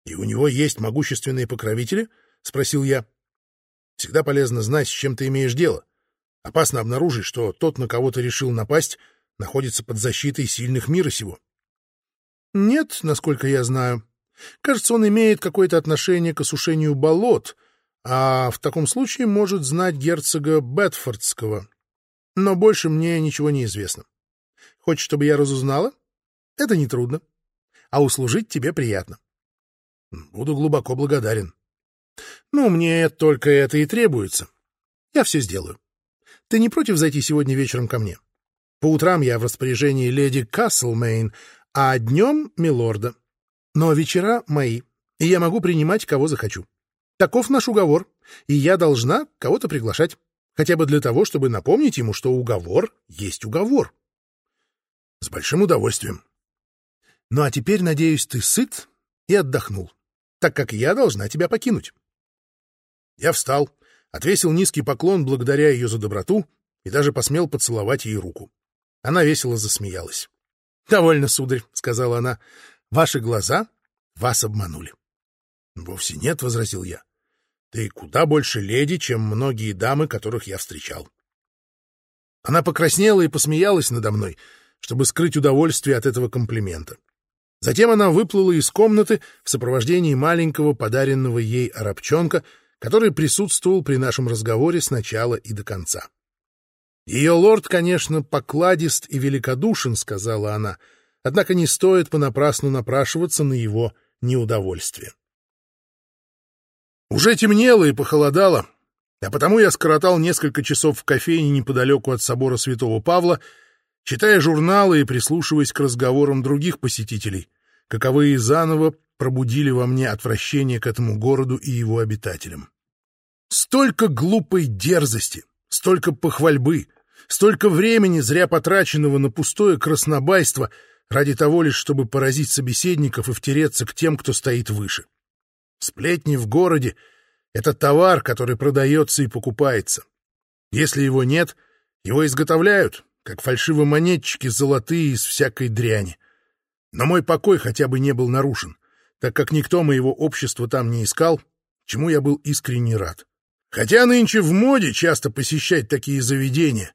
S1: «И у него есть могущественные покровители?» — спросил я. «Всегда полезно знать, с чем ты имеешь дело. Опасно обнаружить, что тот, на кого ты решил напасть, находится под защитой сильных мира сего». «Нет, насколько я знаю. Кажется, он имеет какое-то отношение к осушению болот, а в таком случае может знать герцога Бетфордского. Но больше мне ничего не известно. Хочешь, чтобы я разузнала? Это нетрудно. А услужить тебе приятно. Буду глубоко благодарен. Ну, мне только это и требуется. Я все сделаю. Ты не против зайти сегодня вечером ко мне? По утрам я в распоряжении леди Каслмейн, а днем — милорда. Но вечера мои, и я могу принимать, кого захочу. Таков наш уговор, и я должна кого-то приглашать, хотя бы для того, чтобы напомнить ему, что уговор есть уговор. С большим удовольствием. Ну а теперь, надеюсь, ты сыт и отдохнул, так как я должна тебя покинуть. Я встал, отвесил низкий поклон благодаря ее за доброту и даже посмел поцеловать ей руку. Она весело засмеялась. — Довольно, сударь, — сказала она. Ваши глаза вас обманули. — Вовсе нет, — возразил я. — Ты куда больше леди, чем многие дамы, которых я встречал. Она покраснела и посмеялась надо мной, чтобы скрыть удовольствие от этого комплимента. Затем она выплыла из комнаты в сопровождении маленького подаренного ей арабчонка, который присутствовал при нашем разговоре с начала и до конца. «Ее лорд, конечно, покладист и великодушен», — сказала она, — однако не стоит понапрасну напрашиваться на его неудовольствие. Уже темнело и похолодало, а потому я скоротал несколько часов в кофейне неподалеку от собора Святого Павла, читая журналы и прислушиваясь к разговорам других посетителей, каковые заново пробудили во мне отвращение к этому городу и его обитателям. Столько глупой дерзости, столько похвальбы, столько времени, зря потраченного на пустое краснобайство — ради того лишь, чтобы поразить собеседников и втереться к тем, кто стоит выше. Сплетни в городе — это товар, который продается и покупается. Если его нет, его изготовляют, как фальшивомонетчики золотые из всякой дряни. Но мой покой хотя бы не был нарушен, так как никто моего общества там не искал, чему я был искренне рад. Хотя нынче в моде часто посещать такие заведения,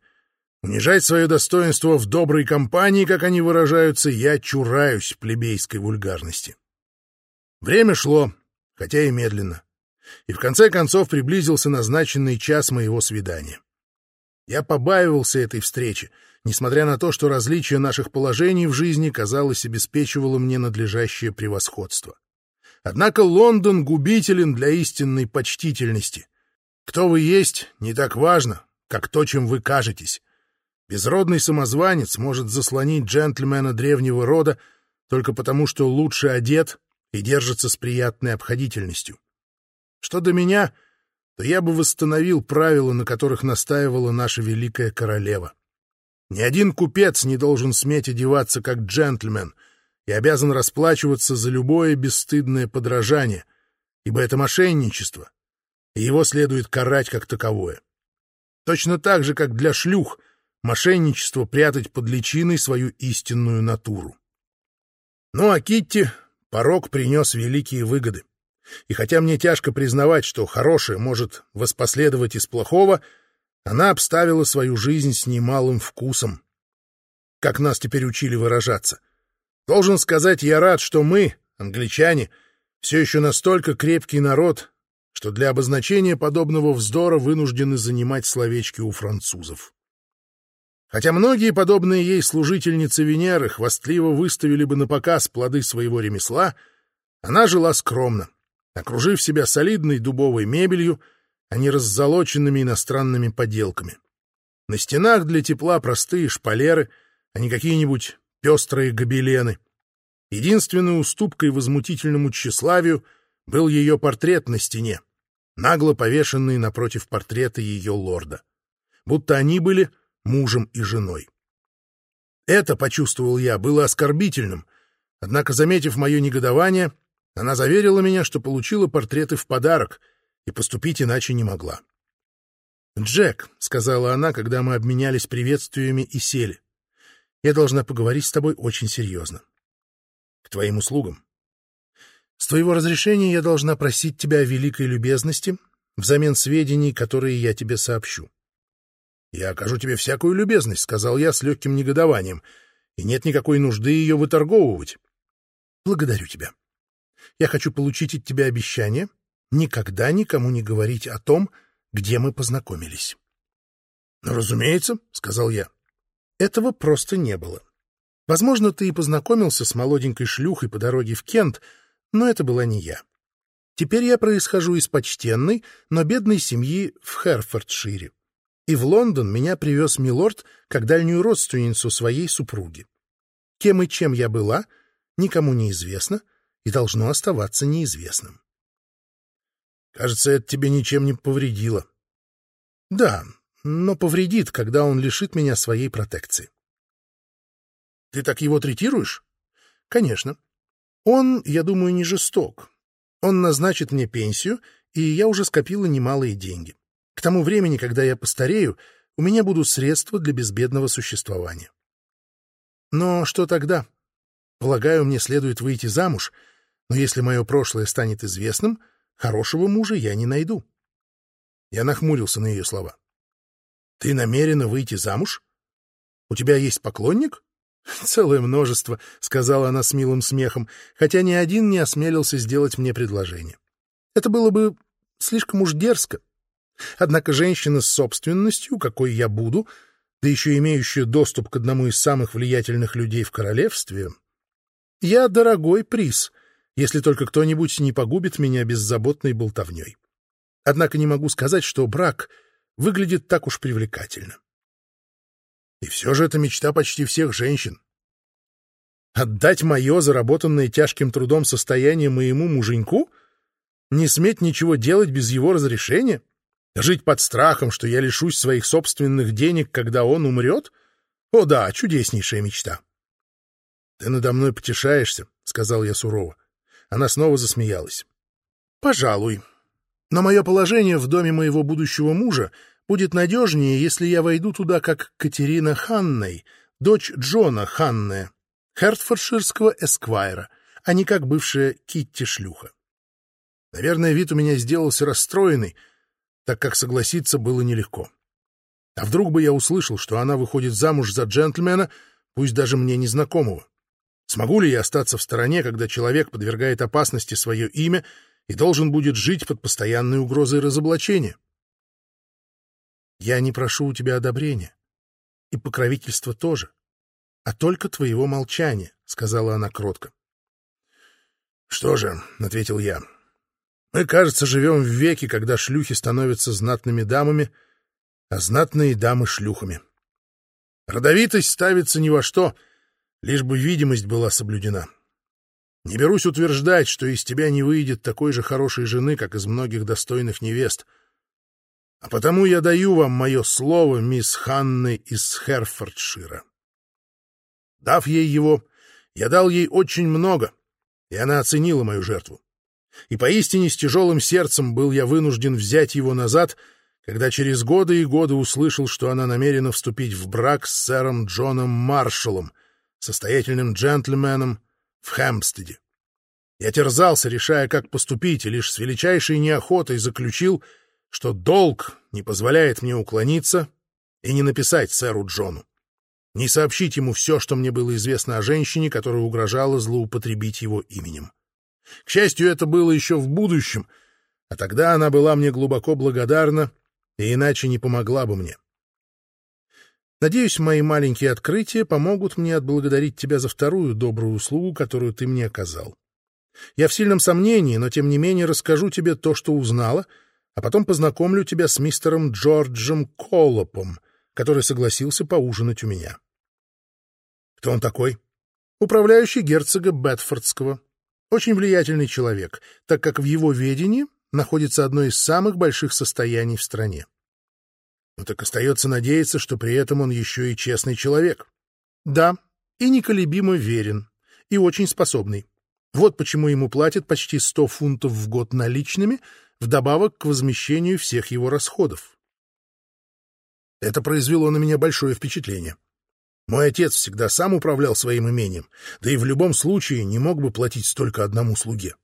S1: Унижать свое достоинство в доброй компании, как они выражаются, я чураюсь плебейской вульгарности. Время шло, хотя и медленно, и в конце концов приблизился назначенный час моего свидания. Я побаивался этой встречи, несмотря на то, что различие наших положений в жизни, казалось, обеспечивало мне надлежащее превосходство. Однако Лондон губителен для истинной почтительности. Кто вы есть, не так важно, как то, чем вы кажетесь. Безродный самозванец может заслонить джентльмена древнего рода только потому, что лучше одет и держится с приятной обходительностью. Что до меня, то я бы восстановил правила, на которых настаивала наша великая королева. Ни один купец не должен сметь одеваться как джентльмен и обязан расплачиваться за любое бесстыдное подражание, ибо это мошенничество, и его следует карать как таковое. Точно так же, как для шлюх — мошенничество прятать под личиной свою истинную натуру. Ну а Китти порог принес великие выгоды. И хотя мне тяжко признавать, что хорошее может воспоследовать из плохого, она обставила свою жизнь с немалым вкусом. Как нас теперь учили выражаться. Должен сказать, я рад, что мы, англичане, все еще настолько крепкий народ, что для обозначения подобного вздора вынуждены занимать словечки у французов. Хотя многие подобные ей служительницы Венеры хвастливо выставили бы на показ плоды своего ремесла, она жила скромно, окружив себя солидной дубовой мебелью, а не раззолоченными иностранными поделками. На стенах для тепла простые шпалеры, а не какие-нибудь пестрые гобелены. Единственной уступкой возмутительному тщеславию был ее портрет на стене, нагло повешенный напротив портрета ее лорда. Будто они были мужем и женой. Это, почувствовал я, было оскорбительным, однако, заметив мое негодование, она заверила меня, что получила портреты в подарок и поступить иначе не могла. «Джек», — сказала она, когда мы обменялись приветствиями и сели, — «я должна поговорить с тобой очень серьезно». «К твоим услугам». «С твоего разрешения я должна просить тебя о великой любезности взамен сведений, которые я тебе сообщу». «Я окажу тебе всякую любезность», — сказал я с легким негодованием, — «и нет никакой нужды ее выторговывать». «Благодарю тебя. Я хочу получить от тебя обещание никогда никому не говорить о том, где мы познакомились». «Ну, разумеется», — сказал я. Этого просто не было. Возможно, ты и познакомился с молоденькой шлюхой по дороге в Кент, но это была не я. Теперь я происхожу из почтенной, но бедной семьи в Херфордшире и в Лондон меня привез милорд как дальнюю родственницу своей супруги. Кем и чем я была, никому не известно и должно оставаться неизвестным. Кажется, это тебе ничем не повредило. Да, но повредит, когда он лишит меня своей протекции. Ты так его третируешь? Конечно. Он, я думаю, не жесток. Он назначит мне пенсию, и я уже скопила немалые деньги. Тому времени, когда я постарею, у меня будут средства для безбедного существования. Но что тогда? Полагаю, мне следует выйти замуж, но если мое прошлое станет известным, хорошего мужа я не найду. Я нахмурился на ее слова. Ты намерена выйти замуж? У тебя есть поклонник? (laughs) Целое множество, сказала она с милым смехом, хотя ни один не осмелился сделать мне предложение. Это было бы слишком уж дерзко. Однако женщина с собственностью, какой я буду, да еще имеющая доступ к одному из самых влиятельных людей в королевстве, я дорогой приз, если только кто-нибудь не погубит меня беззаботной болтовней. Однако не могу сказать, что брак выглядит так уж привлекательно. И все же это мечта почти всех женщин. Отдать мое, заработанное тяжким трудом состояние моему муженьку? Не сметь ничего делать без его разрешения? — Жить под страхом, что я лишусь своих собственных денег, когда он умрет? О да, чудеснейшая мечта. — Ты надо мной потешаешься, — сказал я сурово. Она снова засмеялась. — Пожалуй. Но мое положение в доме моего будущего мужа будет надежнее, если я войду туда как Катерина Ханной, дочь Джона Ханне, хертфордширского эсквайра, а не как бывшая Китти-шлюха. Наверное, вид у меня сделался расстроенный, — так как согласиться было нелегко. А вдруг бы я услышал, что она выходит замуж за джентльмена, пусть даже мне незнакомого? Смогу ли я остаться в стороне, когда человек подвергает опасности свое имя и должен будет жить под постоянной угрозой разоблачения? Я не прошу у тебя одобрения. И покровительства тоже. А только твоего молчания, — сказала она кротко. — Что же, — ответил я, мы, кажется, живем в веке, когда шлюхи становятся знатными дамами, а знатные дамы — шлюхами. Родовитость ставится ни во что, лишь бы видимость была соблюдена. Не берусь утверждать, что из тебя не выйдет такой же хорошей жены, как из многих достойных невест. А потому я даю вам мое слово, мисс Ханны из Херфордшира. Дав ей его, я дал ей очень много, и она оценила мою жертву и поистине с тяжелым сердцем был я вынужден взять его назад, когда через годы и годы услышал, что она намерена вступить в брак с сэром Джоном Маршалом, состоятельным джентльменом в Хэмпстеде. Я терзался, решая, как поступить, и лишь с величайшей неохотой заключил, что долг не позволяет мне уклониться и не написать сэру Джону, не сообщить ему все, что мне было известно о женщине, которая угрожала злоупотребить его именем. К счастью, это было еще в будущем, а тогда она была мне глубоко благодарна и иначе не помогла бы мне. Надеюсь, мои маленькие открытия помогут мне отблагодарить тебя за вторую добрую услугу, которую ты мне оказал. Я в сильном сомнении, но тем не менее расскажу тебе то, что узнала, а потом познакомлю тебя с мистером Джорджем Коллопом, который согласился поужинать у меня. Кто он такой? Управляющий герцога Бетфордского. Очень влиятельный человек, так как в его ведении находится одно из самых больших состояний в стране. Но так остается надеяться, что при этом он еще и честный человек. Да, и неколебимо верен, и очень способный. Вот почему ему платят почти 100 фунтов в год наличными, вдобавок к возмещению всех его расходов. Это произвело на меня большое впечатление. Мой отец всегда сам управлял своим имением, да и в любом случае не мог бы платить столько одному слуге.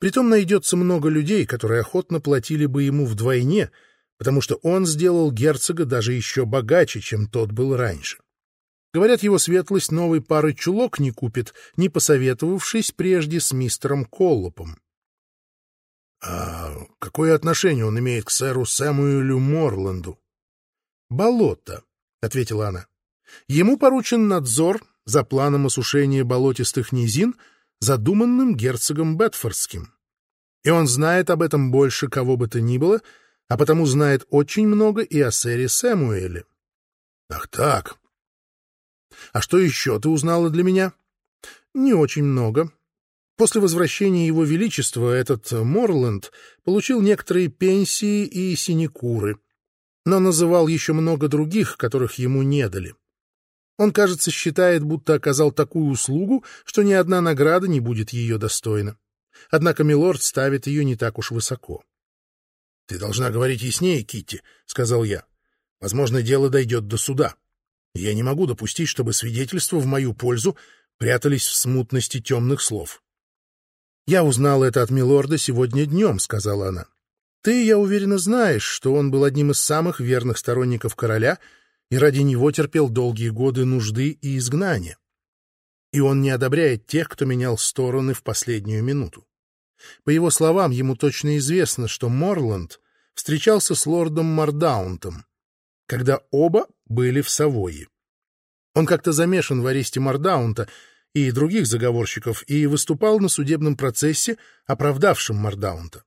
S1: Притом найдется много людей, которые охотно платили бы ему вдвойне, потому что он сделал герцога даже еще богаче, чем тот был раньше. Говорят, его светлость новой пары чулок не купит, не посоветовавшись прежде с мистером Коллопом. — А какое отношение он имеет к сэру Сэмуэлю Морланду? — Болото, — ответила она. Ему поручен надзор за планом осушения болотистых низин, задуманным герцогом Бетфордским. И он знает об этом больше кого бы то ни было, а потому знает очень много и о сэре Сэмуэле. — Ах так! А что еще ты узнала для меня? — Не очень много. После возвращения его величества этот Морланд получил некоторые пенсии и синекуры, но называл еще много других, которых ему не дали. Он, кажется, считает, будто оказал такую услугу, что ни одна награда не будет ее достойна. Однако милорд ставит ее не так уж высоко. — Ты должна говорить яснее, Китти, сказал я. — Возможно, дело дойдет до суда. Я не могу допустить, чтобы свидетельства в мою пользу прятались в смутности темных слов. — Я узнал это от милорда сегодня днем, — сказала она. — Ты, я уверена, знаешь, что он был одним из самых верных сторонников короля — и ради него терпел долгие годы нужды и изгнания. И он не одобряет тех, кто менял стороны в последнюю минуту. По его словам, ему точно известно, что Морланд встречался с лордом Мардаунтом, когда оба были в Савойи. Он как-то замешан в аресте Мардаунта и других заговорщиков и выступал на судебном процессе, оправдавшем Мардаунта.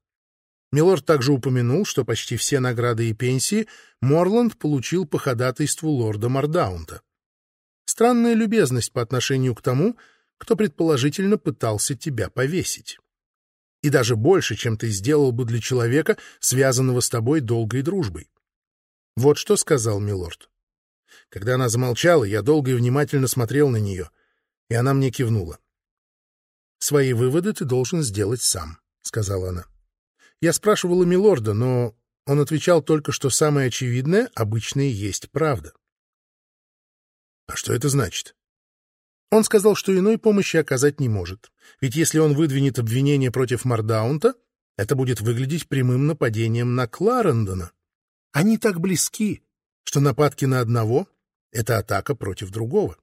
S1: Милорд также упомянул, что почти все награды и пенсии Морланд получил по ходатайству лорда Мардаунта. Странная любезность по отношению к тому, кто предположительно пытался тебя повесить. И даже больше, чем ты сделал бы для человека, связанного с тобой долгой дружбой. Вот что сказал милорд. Когда она замолчала, я долго и внимательно смотрел на нее, и она мне кивнула. «Свои выводы ты должен сделать сам», — сказала она. Я спрашивала милорда, но он отвечал только, что самое очевидное обычно и есть правда. А что это значит? Он сказал, что иной помощи оказать не может, ведь если он выдвинет обвинение против Мардаунта, это будет выглядеть прямым нападением на Кларендона. Они так близки, что нападки на одного — это атака против другого.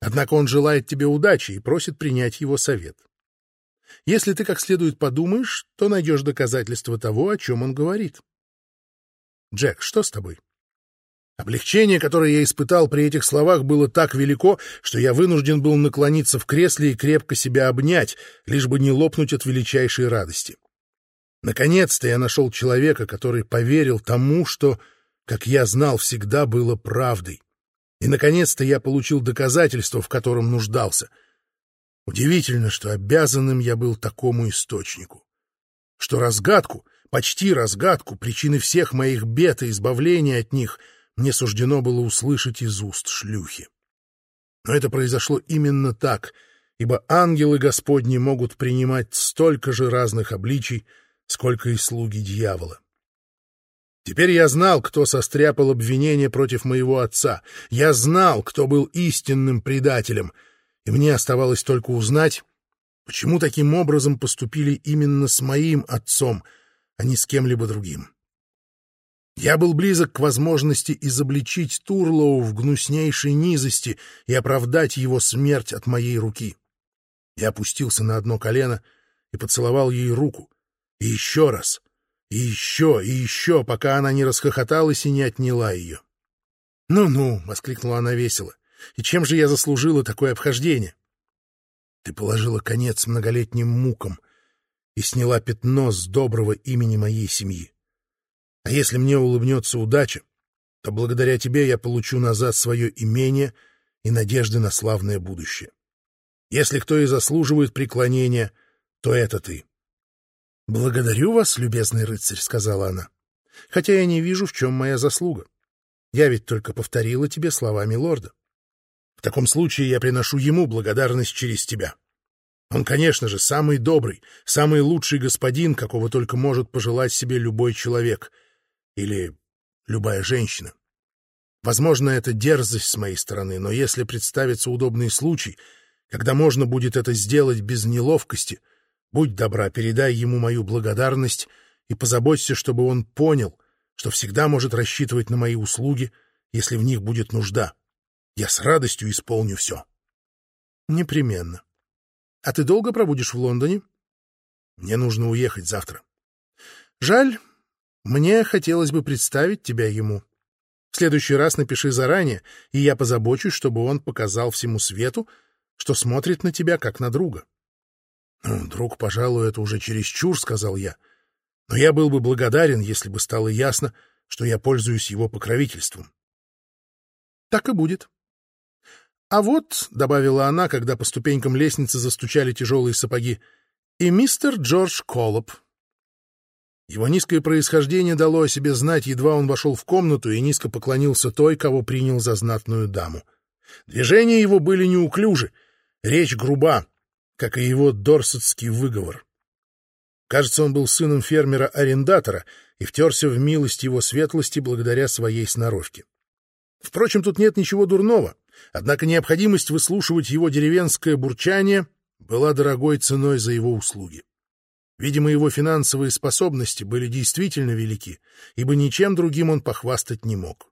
S1: Однако он желает тебе удачи и просит принять его совет. Если ты как следует подумаешь, то найдешь доказательства того, о чем он говорит. Джек, что с тобой? Облегчение, которое я испытал при этих словах, было так велико, что я вынужден был наклониться в кресле и крепко себя обнять, лишь бы не лопнуть от величайшей радости. Наконец-то я нашел человека, который поверил тому, что, как я знал, всегда было правдой. И, наконец-то, я получил доказательство, в котором нуждался — Удивительно, что обязанным я был такому источнику. Что разгадку, почти разгадку, причины всех моих бед и избавления от них мне суждено было услышать из уст шлюхи. Но это произошло именно так, ибо ангелы Господни могут принимать столько же разных обличий, сколько и слуги дьявола. Теперь я знал, кто состряпал обвинение против моего отца. Я знал, кто был истинным предателем — и мне оставалось только узнать, почему таким образом поступили именно с моим отцом, а не с кем-либо другим. Я был близок к возможности изобличить Турлоу в гнуснейшей низости и оправдать его смерть от моей руки. Я опустился на одно колено и поцеловал ей руку. И еще раз, и еще, и еще, пока она не расхохоталась и не отняла ее. «Ну — воскликнула она весело. И чем же я заслужила такое обхождение? Ты положила конец многолетним мукам и сняла пятно с доброго имени моей семьи. А если мне улыбнется удача, то благодаря тебе я получу назад свое имение и надежды на славное будущее. Если кто и заслуживает преклонения, то это ты. — Благодарю вас, любезный рыцарь, — сказала она, — хотя я не вижу, в чем моя заслуга. Я ведь только повторила тебе словами лорда. В таком случае я приношу ему благодарность через тебя. Он, конечно же, самый добрый, самый лучший господин, какого только может пожелать себе любой человек или любая женщина. Возможно, это дерзость с моей стороны, но если представится удобный случай, когда можно будет это сделать без неловкости, будь добра, передай ему мою благодарность и позаботься, чтобы он понял, что всегда может рассчитывать на мои услуги, если в них будет нужда. Я с радостью исполню все. Непременно. А ты долго пробудешь в Лондоне? Мне нужно уехать завтра. Жаль, мне хотелось бы представить тебя ему. В следующий раз напиши заранее, и я позабочусь, чтобы он показал всему свету, что смотрит на тебя как на друга. «Ну, друг, пожалуй, это уже чересчур», — сказал я. «Но я был бы благодарен, если бы стало ясно, что я пользуюсь его покровительством». «Так и будет». «А вот», — добавила она, когда по ступенькам лестницы застучали тяжелые сапоги, — «и мистер Джордж Коллоп». Его низкое происхождение дало о себе знать, едва он вошел в комнату и низко поклонился той, кого принял за знатную даму. Движения его были неуклюжи, речь груба, как и его дорсетский выговор. Кажется, он был сыном фермера-арендатора и втерся в милость его светлости благодаря своей сноровке. Впрочем, тут нет ничего дурного, однако необходимость выслушивать его деревенское бурчание была дорогой ценой за его услуги. Видимо, его финансовые способности были действительно велики, ибо ничем другим он похвастать не мог.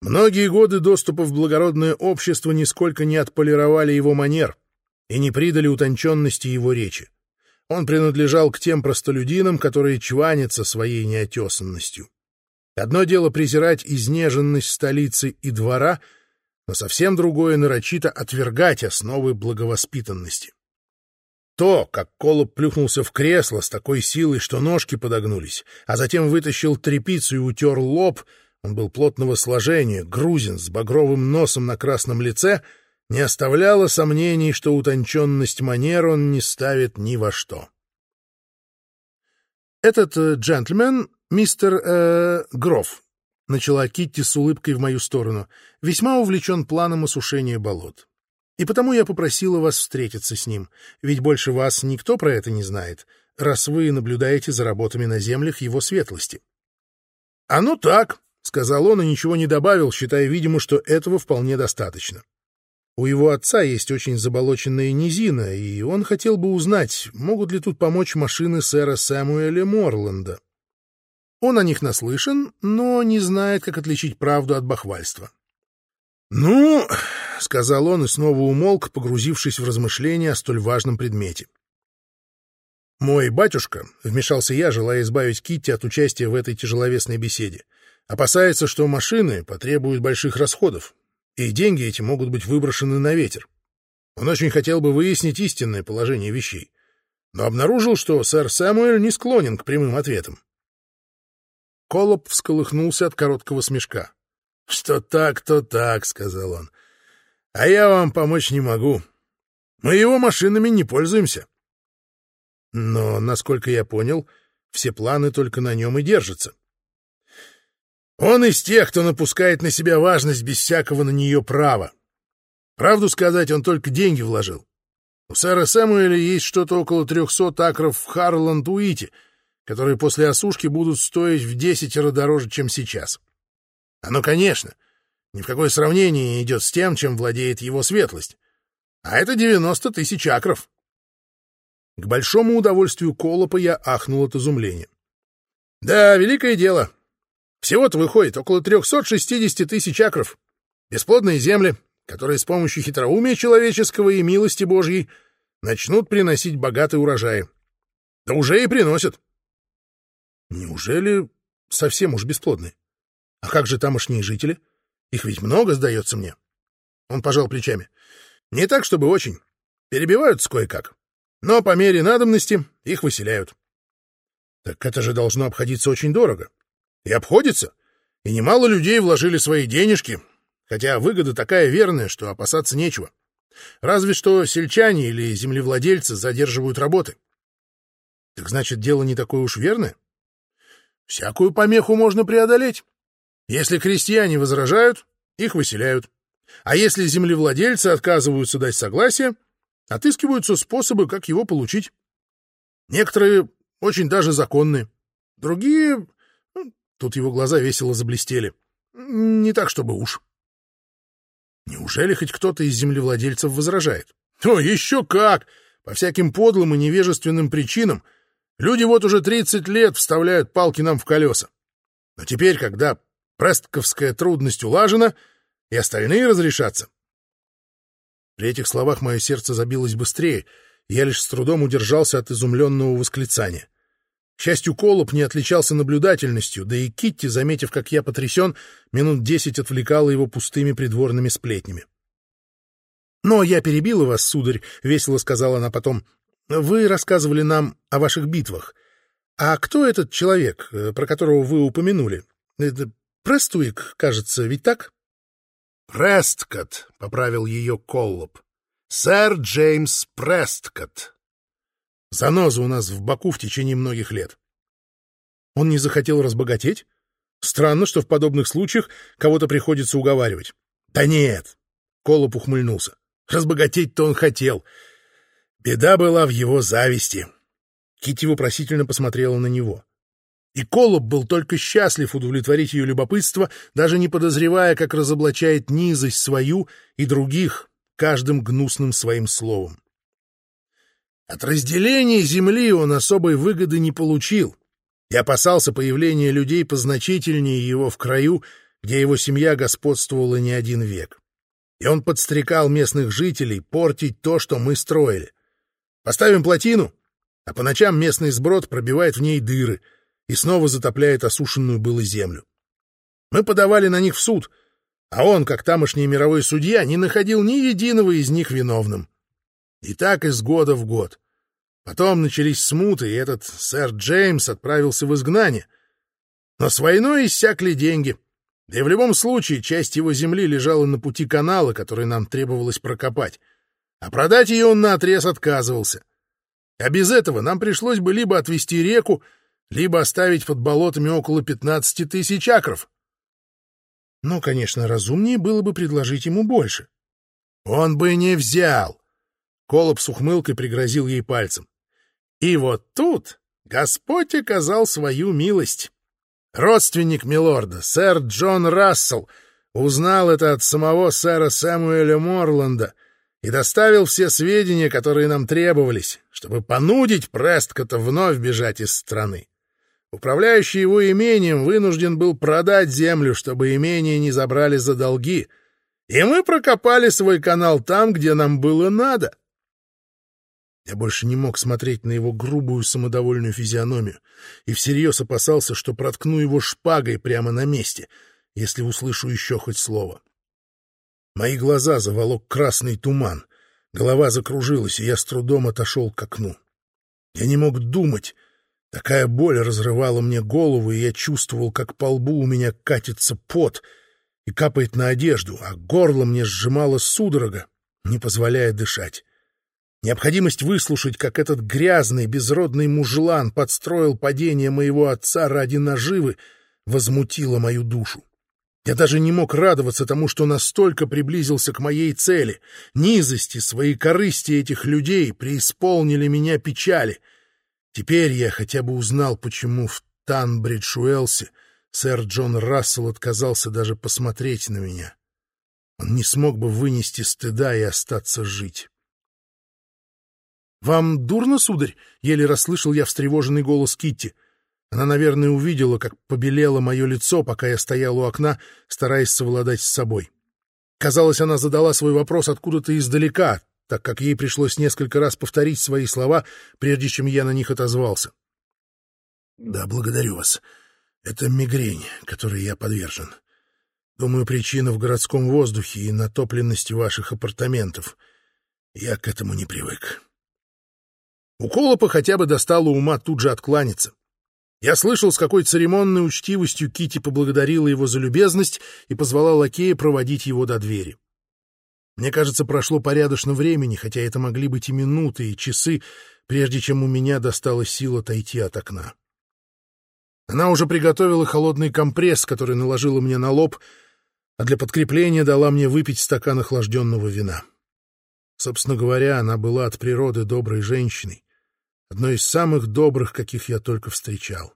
S1: Многие годы доступа в благородное общество нисколько не отполировали его манер и не придали утонченности его речи. Он принадлежал к тем простолюдинам, которые чванятся своей неотесанностью. Одно дело презирать изнеженность столицы и двора, но совсем другое нарочито отвергать основы благовоспитанности. То, как Колоб плюхнулся в кресло с такой силой, что ножки подогнулись, а затем вытащил тряпицу и утер лоб, он был плотного сложения, грузин с багровым носом на красном лице, не оставляло сомнений, что утонченность манер он не ставит ни во что. «Этот э, джентльмен — мистер э, Гроф», — начала Китти с улыбкой в мою сторону, — «весьма увлечен планом осушения болот. И потому я попросила вас встретиться с ним, ведь больше вас никто про это не знает, раз вы наблюдаете за работами на землях его светлости. — А ну так, — сказал он и ничего не добавил, считая, видимо, что этого вполне достаточно. У его отца есть очень заболоченная низина, и он хотел бы узнать, могут ли тут помочь машины сэра Сэмуэля Морланда. Он о них наслышан, но не знает, как отличить правду от бахвальства. «Ну, — сказал он и снова умолк, погрузившись в размышления о столь важном предмете. «Мой батюшка», — вмешался я, желая избавить Китти от участия в этой тяжеловесной беседе, опасается, что машины потребуют больших расходов, и деньги эти могут быть выброшены на ветер. Он очень хотел бы выяснить истинное положение вещей, но обнаружил, что сэр Сэмуэль не склонен к прямым ответам. Колоб всколыхнулся от короткого смешка. — Что так, то так, — сказал он. — А я вам помочь не могу. Мы его машинами не пользуемся. Но, насколько я понял, все планы только на нем и держатся. Он из тех, кто напускает на себя важность без всякого на нее права. Правду сказать, он только деньги вложил. У сэра Сэмуэля есть что-то около трехсот акров в Харланд-Уите, которые после осушки будут стоить в десятеро дороже, чем сейчас. — оно, конечно, ни в какое сравнение не идет с тем, чем владеет его светлость. А это 90 тысяч акров. К большому удовольствию Колопа я ахнул от изумления. Да, великое дело. Всего-то выходит около 360 тысяч акров. Бесплодные земли, которые с помощью хитроумия человеческого и милости Божьей начнут приносить богатый урожай. Да уже и приносят. Неужели совсем уж бесплодные? А как же тамошние жители? Их ведь много, сдается мне. Он пожал плечами. Не так, чтобы очень. перебиваются кое-как. Но по мере надобности их выселяют. Так это же должно обходиться очень дорого. И обходится. И немало людей вложили свои денежки, хотя выгода такая верная, что опасаться нечего. Разве что сельчане или землевладельцы задерживают работы. Так значит, дело не такое уж верное? Всякую помеху можно преодолеть. Если крестьяне возражают, их выселяют. А если землевладельцы отказываются дать согласие, отыскиваются способы, как его получить. Некоторые очень даже законные, другие... Ну, тут его глаза весело заблестели. Не так, чтобы уж. Неужели хоть кто-то из землевладельцев возражает? О, еще как! По всяким подлым и невежественным причинам люди вот уже 30 лет вставляют палки нам в колеса. Но теперь, когда престковская трудность улажена, и остальные разрешатся. При этих словах мое сердце забилось быстрее, и я лишь с трудом удержался от изумленного восклицания. К счастью, Колоб не отличался наблюдательностью, да и Китти, заметив, как я потрясен, минут десять отвлекала его пустыми придворными сплетнями. «Но я перебила вас, сударь», — весело сказала она потом. «Вы рассказывали нам о ваших битвах. А кто этот человек, э, про которого вы упомянули? Это Престуик, кажется, ведь так?»
S2: «Престкот», — поправил ее Коллоп. «Сэр Джеймс Престкот».
S1: Заноза у нас в боку в течение многих лет. Он не захотел разбогатеть? Странно, что в подобных случаях кого-то приходится уговаривать. Да нет, Колоб ухмыльнулся. Разбогатеть-то он хотел. Беда была в его зависти. Китти вопросительно посмотрела на него. И Колоб был только счастлив удовлетворить ее любопытство, даже не подозревая, как разоблачает низость свою и других каждым гнусным своим словом. От разделения земли он особой выгоды не получил и опасался появления людей позначительнее его в краю, где его семья господствовала не один век. И он подстрекал местных жителей портить то, что мы строили. Поставим плотину, а по ночам местный сброд пробивает в ней дыры и снова затопляет осушенную было землю. Мы подавали на них в суд, а он, как тамошний мировой судья, не находил ни единого из них виновным. И так из года в год. Потом начались смуты, и этот сэр Джеймс отправился в изгнание. Но с войной иссякли деньги. Да и в любом случае часть его земли лежала на пути канала, который нам требовалось прокопать. А продать ее он наотрез отказывался. А без этого нам пришлось бы либо отвести реку, либо оставить под болотами около 15 тысяч акров. Ну, конечно, разумнее было бы предложить ему больше. Он бы не взял. Колоб с ухмылкой пригрозил ей пальцем. И вот тут Господь оказал свою милость. Родственник милорда, сэр Джон Рассел, узнал это от самого сэра Сэмуэля Морланда и доставил все сведения, которые нам требовались, чтобы понудить Престкота вновь бежать из страны. Управляющий его имением вынужден был продать землю, чтобы имение не забрали за долги, и мы прокопали свой канал там, где нам было надо. — я больше не мог смотреть на его грубую самодовольную физиономию и всерьез опасался, что проткну его шпагой прямо на месте, если услышу еще хоть слово. Мои глаза заволок красный туман, голова закружилась, и я с трудом отошел к окну. Я не мог думать. Такая боль разрывала мне голову, и я чувствовал, как по лбу у меня катится пот и капает на одежду, а горло мне сжимало судорога, не позволяя дышать. Необходимость выслушать, как этот грязный, безродный мужлан подстроил падение моего отца ради наживы, возмутила мою душу. Я даже не мог радоваться тому, что настолько приблизился к моей цели. Низости, свои корысти этих людей преисполнили меня печали. Теперь я хотя бы узнал, почему в Танбридж-Уэлсе сэр Джон Рассел отказался даже посмотреть на меня. Он не смог бы вынести стыда и остаться жить. «Вам дурно, сударь?» — еле расслышал я встревоженный голос Китти. Она, наверное, увидела, как побелело мое лицо, пока я стоял у окна, стараясь совладать с собой. Казалось, она задала свой вопрос откуда-то издалека, так как ей пришлось несколько раз повторить свои слова, прежде чем я на них отозвался. «Да, благодарю вас. Это мигрень, которой я подвержен. Думаю, причина в городском воздухе и натопленности ваших апартаментов. Я к этому не привык. У Колопа хотя бы достало ума тут же откланяться. Я слышал, с какой церемонной учтивостью Кити поблагодарила его за любезность и позвала лакея проводить его до двери. Мне кажется, прошло порядочно времени, хотя это могли быть и минуты, и часы, прежде чем у меня достала сила отойти от окна. Она уже приготовила холодный компресс, который наложила мне на лоб, а для подкрепления дала мне выпить стакан охлажденного вина. Собственно говоря, она была от природы доброй женщиной, одной из самых добрых, каких я только встречал.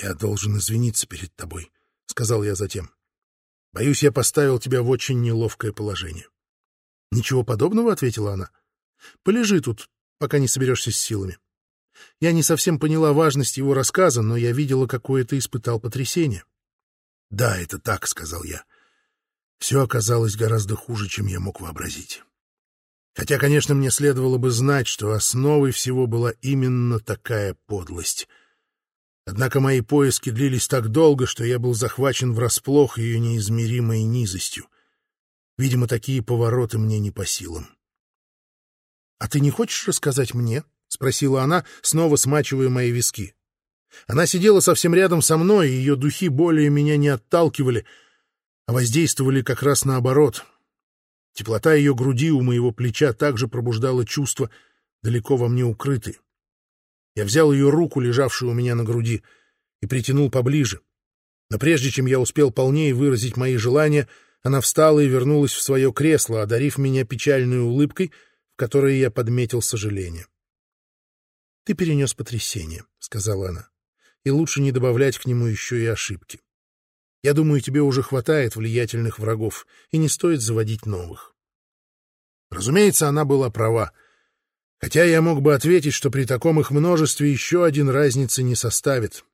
S1: «Я должен извиниться перед тобой», — сказал я затем. «Боюсь, я поставил тебя в очень неловкое положение». «Ничего подобного», — ответила она. «Полежи тут, пока не соберешься с силами». Я не совсем поняла важность его рассказа, но я видела, какое ты испытал потрясение. «Да, это так», — сказал я. «Все оказалось гораздо хуже, чем я мог вообразить». Хотя, конечно, мне следовало бы знать, что основой всего была именно такая подлость. Однако мои поиски длились так долго, что я был захвачен врасплох ее неизмеримой низостью. Видимо, такие повороты мне не по силам. — А ты не хочешь рассказать мне? — спросила она, снова смачивая мои виски. Она сидела совсем рядом со мной, и ее духи более меня не отталкивали, а воздействовали как раз наоборот — Теплота ее груди у моего плеча также пробуждала чувства, далеко во мне укрытые. Я взял ее руку, лежавшую у меня на груди, и притянул поближе. Но прежде чем я успел полнее выразить мои желания, она встала и вернулась в свое кресло, одарив меня печальной улыбкой, в которой я подметил сожаление. — Ты перенес потрясение, — сказала она, — и лучше не добавлять к нему еще и ошибки. Я думаю, тебе уже хватает влиятельных врагов, и не стоит заводить новых. Разумеется, она была права. Хотя я мог бы ответить, что при таком их множестве еще один разницы не составит.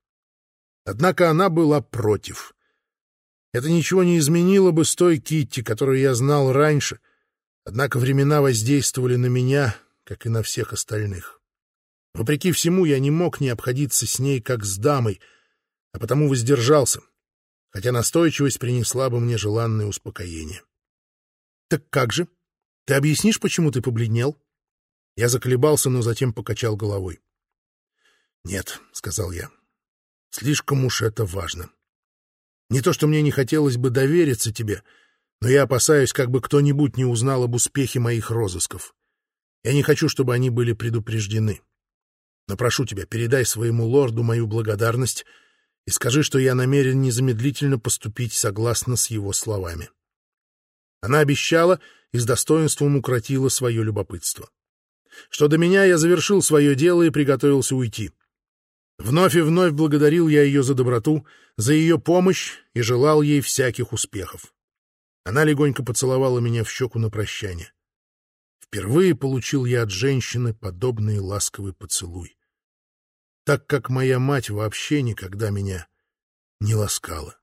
S1: Однако она была против. Это ничего не изменило бы с той Китти, которую я знал раньше, однако времена воздействовали на меня, как и на всех остальных. Вопреки всему, я не мог не обходиться с ней, как с дамой, а потому воздержался хотя настойчивость принесла бы мне желанное успокоение. — Так как же? Ты объяснишь, почему ты побледнел? Я заколебался, но затем покачал головой. — Нет, — сказал я, — слишком уж это важно. Не то, что мне не хотелось бы довериться тебе, но я опасаюсь, как бы кто-нибудь не узнал об успехе моих розысков. Я не хочу, чтобы они были предупреждены. Но прошу тебя, передай своему лорду мою благодарность — и скажи, что я намерен незамедлительно поступить согласно с его словами. Она обещала и с достоинством укротила свое любопытство. Что до меня, я завершил свое дело и приготовился уйти. Вновь и вновь благодарил я ее за доброту, за ее помощь и желал ей всяких успехов. Она легонько поцеловала меня в щеку на прощание. Впервые получил я от женщины подобный ласковый поцелуй так как моя мать вообще никогда меня не ласкала.